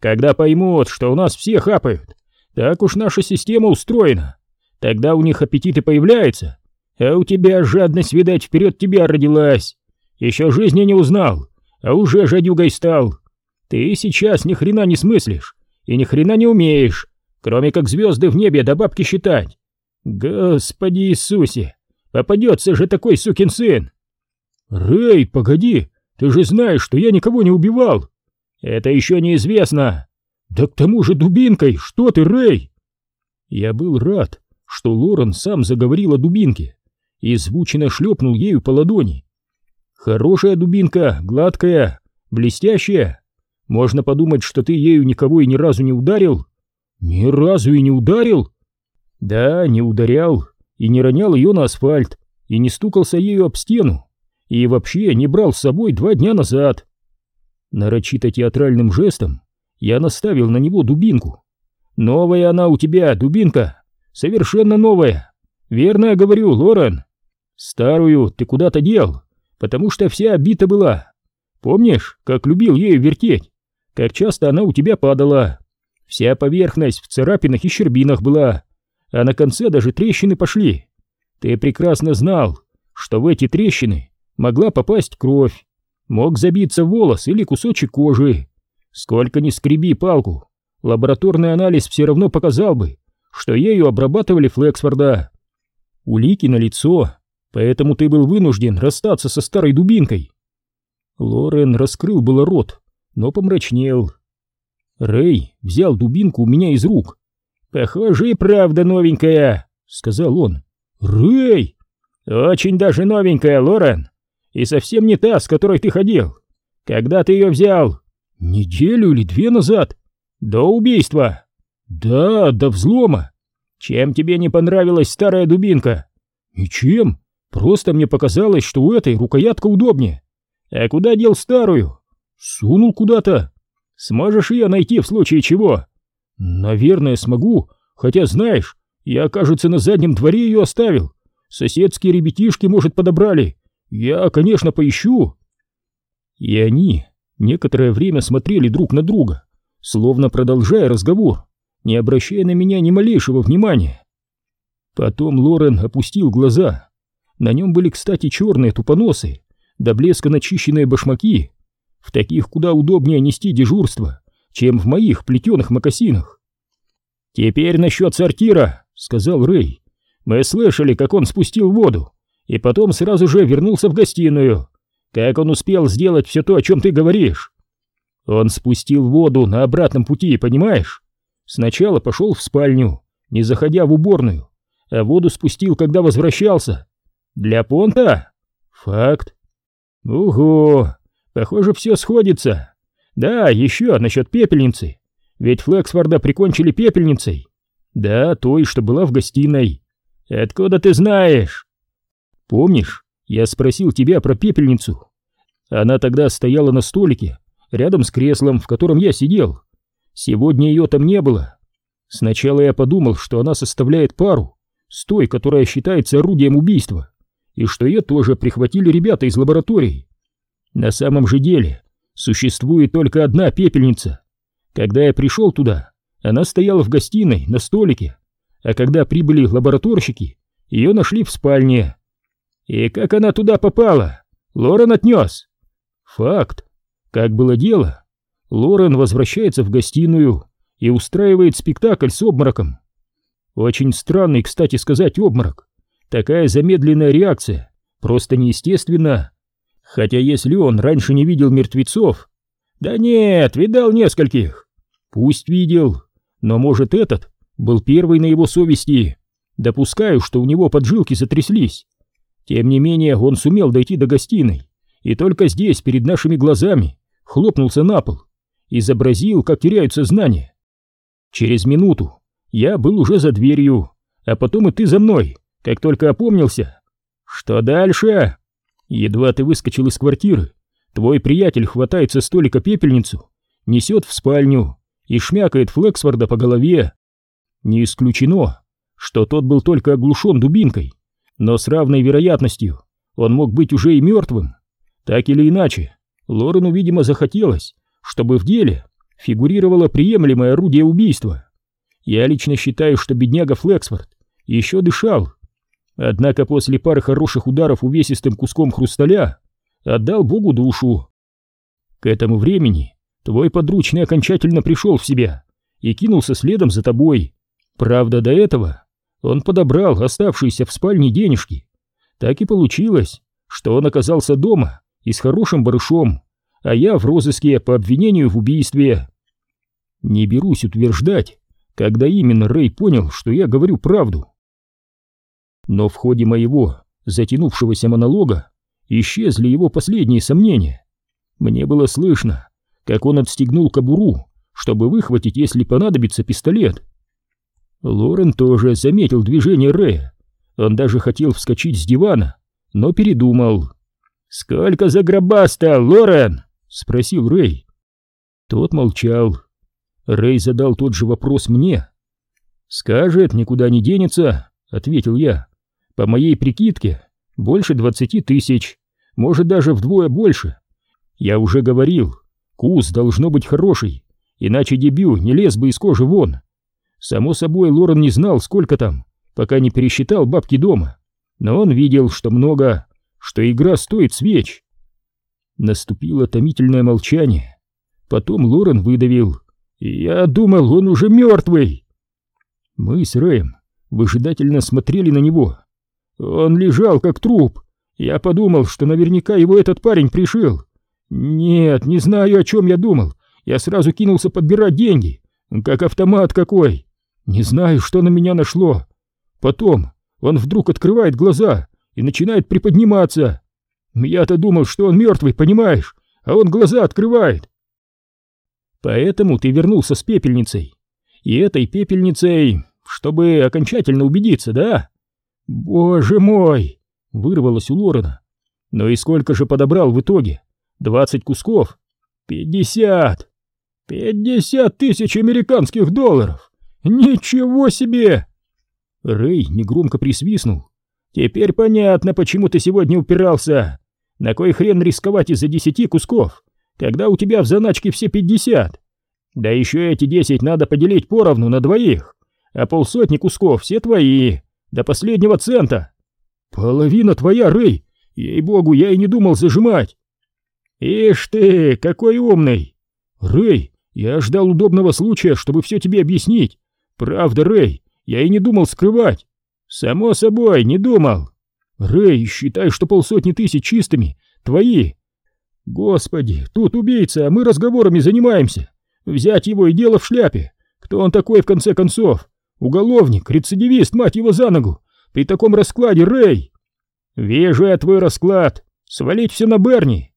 Когда поймут, что у нас все хапают, так уж наша система устроена. Тогда у них аппетиты появляются, а у тебя жадность, видать, вперед тебя родилась. Еще жизни не узнал, а уже жадюгой стал. Ты сейчас ни хрена не смыслишь и ни хрена не умеешь, кроме как звезды в небе до бабки считать. Господи Иисусе, попадется же такой сукин сын. Рэй, погоди, ты же знаешь, что я никого не убивал. Это еще неизвестно. Да к тому же дубинкой, что ты, Рэй? Я был рад, что Лорен сам заговорил о дубинке и звучно шлепнул ею по ладони. Хорошая дубинка, гладкая, блестящая. Можно подумать, что ты ею никого и ни разу не ударил. Ни разу и не ударил? Да, не ударял и не ронял ее на асфальт и не стукался ею об стену и вообще не брал с собой два дня назад. Нарочито театральным жестом я наставил на него дубинку. Новая она у тебя, дубинка, совершенно новая. Верно я говорю, Лорен. Старую ты куда-то дел, потому что вся обита была. Помнишь, как любил ею вертеть? Как часто она у тебя падала? Вся поверхность в царапинах и щербинах была, а на конце даже трещины пошли. Ты прекрасно знал, что в эти трещины могла попасть кровь, мог забиться волос или кусочек кожи. Сколько ни скреби палку, лабораторный анализ все равно показал бы, что ею обрабатывали Флексфорда. Улики на лицо, поэтому ты был вынужден расстаться со старой дубинкой. Лорен раскрыл было рот, но помрачнел. Рэй взял дубинку у меня из рук. «Похоже, и правда новенькая», — сказал он. «Рэй!» «Очень даже новенькая, Лорен и совсем не та, с которой ты ходил. Когда ты ее взял? Неделю или две назад? До убийства? Да, до взлома. Чем тебе не понравилась старая дубинка? Ничем. Просто мне показалось, что у этой рукоятка удобнее. А куда дел старую? Сунул куда-то. Сможешь ее найти в случае чего? Наверное, смогу. Хотя, знаешь, я, кажется, на заднем дворе ее оставил. Соседские ребятишки, может, подобрали. Я, конечно, поищу. И они некоторое время смотрели друг на друга, словно продолжая разговор, не обращая на меня ни малейшего внимания. Потом Лорен опустил глаза. На нем были, кстати, черные тупоносы, до блеска начищенные башмаки. В таких куда удобнее нести дежурство, чем в моих плетеных мокасинах. «Теперь насчет сортира», — сказал Рэй. «Мы слышали, как он спустил воду и потом сразу же вернулся в гостиную. Как он успел сделать все то, о чем ты говоришь? Он спустил воду на обратном пути, понимаешь? Сначала пошел в спальню, не заходя в уборную, а воду спустил, когда возвращался. Для понта? Факт. Ого, похоже, все сходится. Да, еще насчет пепельницы. Ведь Флексфорда прикончили пепельницей. Да, той, что была в гостиной. Откуда ты знаешь? Помнишь, я спросил тебя про пепельницу? Она тогда стояла на столике, рядом с креслом, в котором я сидел. Сегодня ее там не было. Сначала я подумал, что она составляет пару с той, которая считается орудием убийства, и что ее тоже прихватили ребята из лаборатории. На самом же деле существует только одна пепельница. Когда я пришел туда, она стояла в гостиной на столике, а когда прибыли лабораторщики, ее нашли в спальне. И как она туда попала? Лорен отнес. Факт. Как было дело? Лорен возвращается в гостиную и устраивает спектакль с обмороком. Очень странный, кстати сказать, обморок. Такая замедленная реакция, просто неестественна. Хотя если он раньше не видел мертвецов... Да нет, видал нескольких. Пусть видел, но может этот был первый на его совести. Допускаю, что у него поджилки затряслись. Тем не менее, он сумел дойти до гостиной, и только здесь, перед нашими глазами, хлопнулся на пол, изобразил, как теряют сознание. Через минуту я был уже за дверью, а потом и ты за мной, как только опомнился. Что дальше? Едва ты выскочил из квартиры, твой приятель хватает со столика пепельницу, несет в спальню и шмякает Флексфорда по голове. Не исключено, что тот был только оглушен дубинкой, но с равной вероятностью он мог быть уже и мертвым. Так или иначе, Лорену, видимо, захотелось, чтобы в деле фигурировало приемлемое орудие убийства. Я лично считаю, что бедняга Флексфорд еще дышал. Однако после пары хороших ударов увесистым куском хрусталя отдал Богу душу. К этому времени твой подручный окончательно пришел в себя и кинулся следом за тобой. Правда, до этого он подобрал оставшиеся в спальне денежки. Так и получилось, что он оказался дома и с хорошим барышом, а я в розыске по обвинению в убийстве. Не берусь утверждать, когда именно Рэй понял, что я говорю правду. Но в ходе моего затянувшегося монолога исчезли его последние сомнения. Мне было слышно, как он отстегнул кобуру, чтобы выхватить, если понадобится, пистолет. Лорен тоже заметил движение Рэя. Он даже хотел вскочить с дивана, но передумал. «Сколько за гробаста, Лорен?» — спросил Рэй. Тот молчал. Рэй задал тот же вопрос мне. «Скажет, никуда не денется», — ответил я. «По моей прикидке, больше двадцати тысяч, может даже вдвое больше. Я уже говорил, кус должно быть хороший, иначе дебю не лез бы из кожи вон. Само собой, Лорен не знал, сколько там, пока не пересчитал бабки дома, но он видел, что много, что игра стоит свеч. Наступило томительное молчание. Потом Лорен выдавил. «Я думал, он уже мертвый!» Мы с Рэем выжидательно смотрели на него. Он лежал как труп. Я подумал, что наверняка его этот парень пришил. Нет, не знаю, о чем я думал. Я сразу кинулся подбирать деньги, как автомат какой. Не знаю, что на меня нашло. Потом он вдруг открывает глаза и начинает приподниматься. Я-то думал, что он мертвый, понимаешь, а он глаза открывает. Поэтому ты вернулся с пепельницей. И этой пепельницей, чтобы окончательно убедиться, да? Боже мой! Вырвалось у Лорена. Но и сколько же подобрал в итоге? Двадцать кусков? Пятьдесят! Пятьдесят тысяч американских долларов! «Ничего себе!» Рэй негромко присвистнул. «Теперь понятно, почему ты сегодня упирался. На кой хрен рисковать из-за десяти кусков, когда у тебя в заначке все пятьдесят? Да еще эти десять надо поделить поровну на двоих, а полсотни кусков все твои, до последнего цента. Половина твоя, Рэй, ей-богу, я и не думал зажимать. Ишь ты, какой умный! Рэй, я ждал удобного случая, чтобы все тебе объяснить. Правда, Рэй, я и не думал скрывать. Само собой, не думал. Рэй, считай, что полсотни тысяч чистыми, твои. Господи, тут убийца, а мы разговорами занимаемся. Взять его и дело в шляпе. Кто он такой, в конце концов? Уголовник, рецидивист, мать его за ногу. При таком раскладе, Рэй. Вижу я твой расклад. Свалить все на Берни.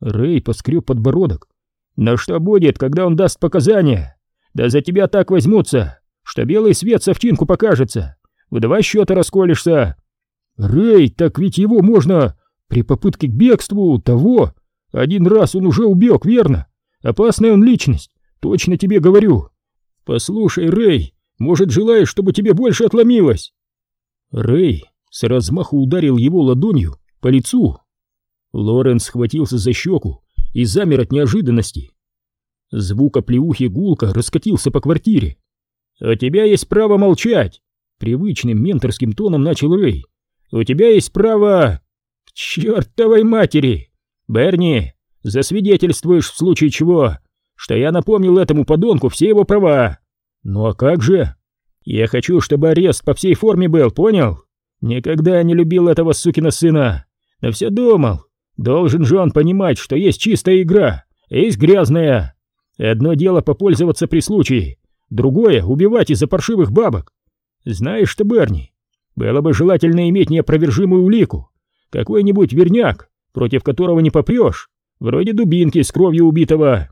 Рэй поскреб подбородок. Но что будет, когда он даст показания? Да за тебя так возьмутся что белый свет совчинку покажется. В два счета расколешься. Рэй, так ведь его можно при попытке к бегству того. Один раз он уже убег, верно? Опасная он личность, точно тебе говорю. Послушай, Рэй, может, желаешь, чтобы тебе больше отломилось? Рэй с размаху ударил его ладонью по лицу. Лоренс схватился за щеку и замер от неожиданности. Звук оплеухи гулка раскатился по квартире. «У тебя есть право молчать!» Привычным менторским тоном начал Рэй. «У тебя есть право...» «К чертовой матери! Берни, засвидетельствуешь в случае чего! что я напомнил этому подонку все его права. Ну а как же? Я хочу, чтобы арест по всей форме был, понял? Никогда не любил этого сукина сына, но все думал. Должен же он понимать, что есть чистая игра, есть грязная. Одно дело попользоваться при случае, другое — убивать из-за паршивых бабок. Знаешь что, Берни, было бы желательно иметь неопровержимую улику, какой-нибудь верняк, против которого не попрешь, вроде дубинки с кровью убитого.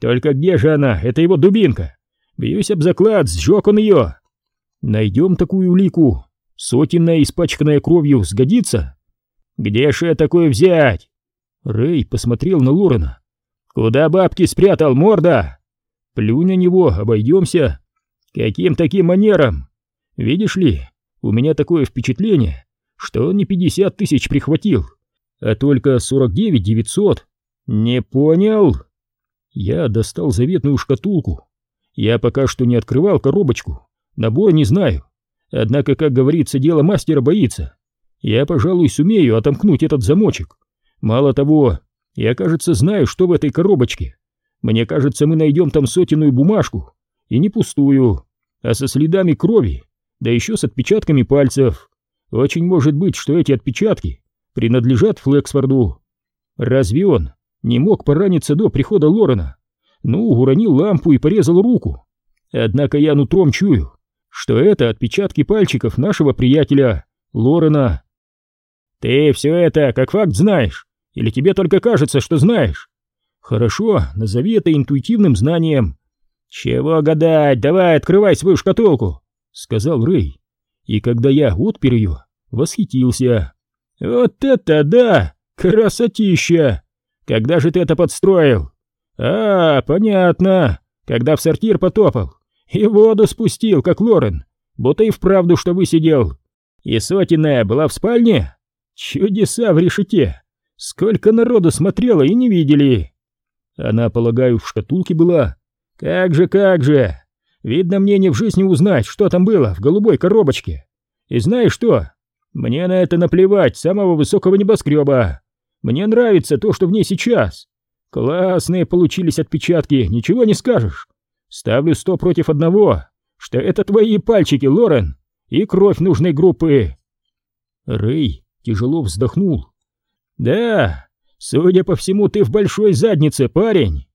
Только где же она, это его дубинка? Бьюсь об заклад, сжег он ее. Найдем такую улику, сотенная, испачканная кровью, сгодится? Где же такое взять? Рэй посмотрел на Лорена. Куда бабки спрятал, морда? Плюнь на него, обойдемся. Каким таким манером? Видишь ли, у меня такое впечатление, что он не пятьдесят тысяч прихватил, а только сорок девять девятьсот. Не понял? Я достал заветную шкатулку. Я пока что не открывал коробочку, набор не знаю. Однако, как говорится, дело мастера боится. Я, пожалуй, сумею отомкнуть этот замочек. Мало того, я, кажется, знаю, что в этой коробочке. Мне кажется, мы найдем там сотенную бумажку, и не пустую, а со следами крови да еще с отпечатками пальцев. Очень может быть, что эти отпечатки принадлежат Флексфорду. Разве он не мог пораниться до прихода Лорена? Ну, уронил лампу и порезал руку. Однако я нутром чую, что это отпечатки пальчиков нашего приятеля, Лорена. Ты все это как факт знаешь? Или тебе только кажется, что знаешь? Хорошо, назови это интуитивным знанием. Чего гадать, давай открывай свою шкатулку сказал Рэй, и когда я отпер ее, восхитился. «Вот это да! Красотища! Когда же ты это подстроил?» «А, понятно, когда в сортир потопал и воду спустил, как Лорен, будто и вправду что высидел. И сотенная была в спальне? Чудеса в решете! Сколько народу смотрело и не видели!» Она, полагаю, в шкатулке была. «Как же, как же! Видно, мне не в жизни узнать, что там было в голубой коробочке. И знаешь что? Мне на это наплевать самого высокого небоскреба. Мне нравится то, что в ней сейчас. Классные получились отпечатки, ничего не скажешь. Ставлю сто против одного, что это твои пальчики, Лорен, и кровь нужной группы. Рэй тяжело вздохнул. Да, судя по всему, ты в большой заднице, парень.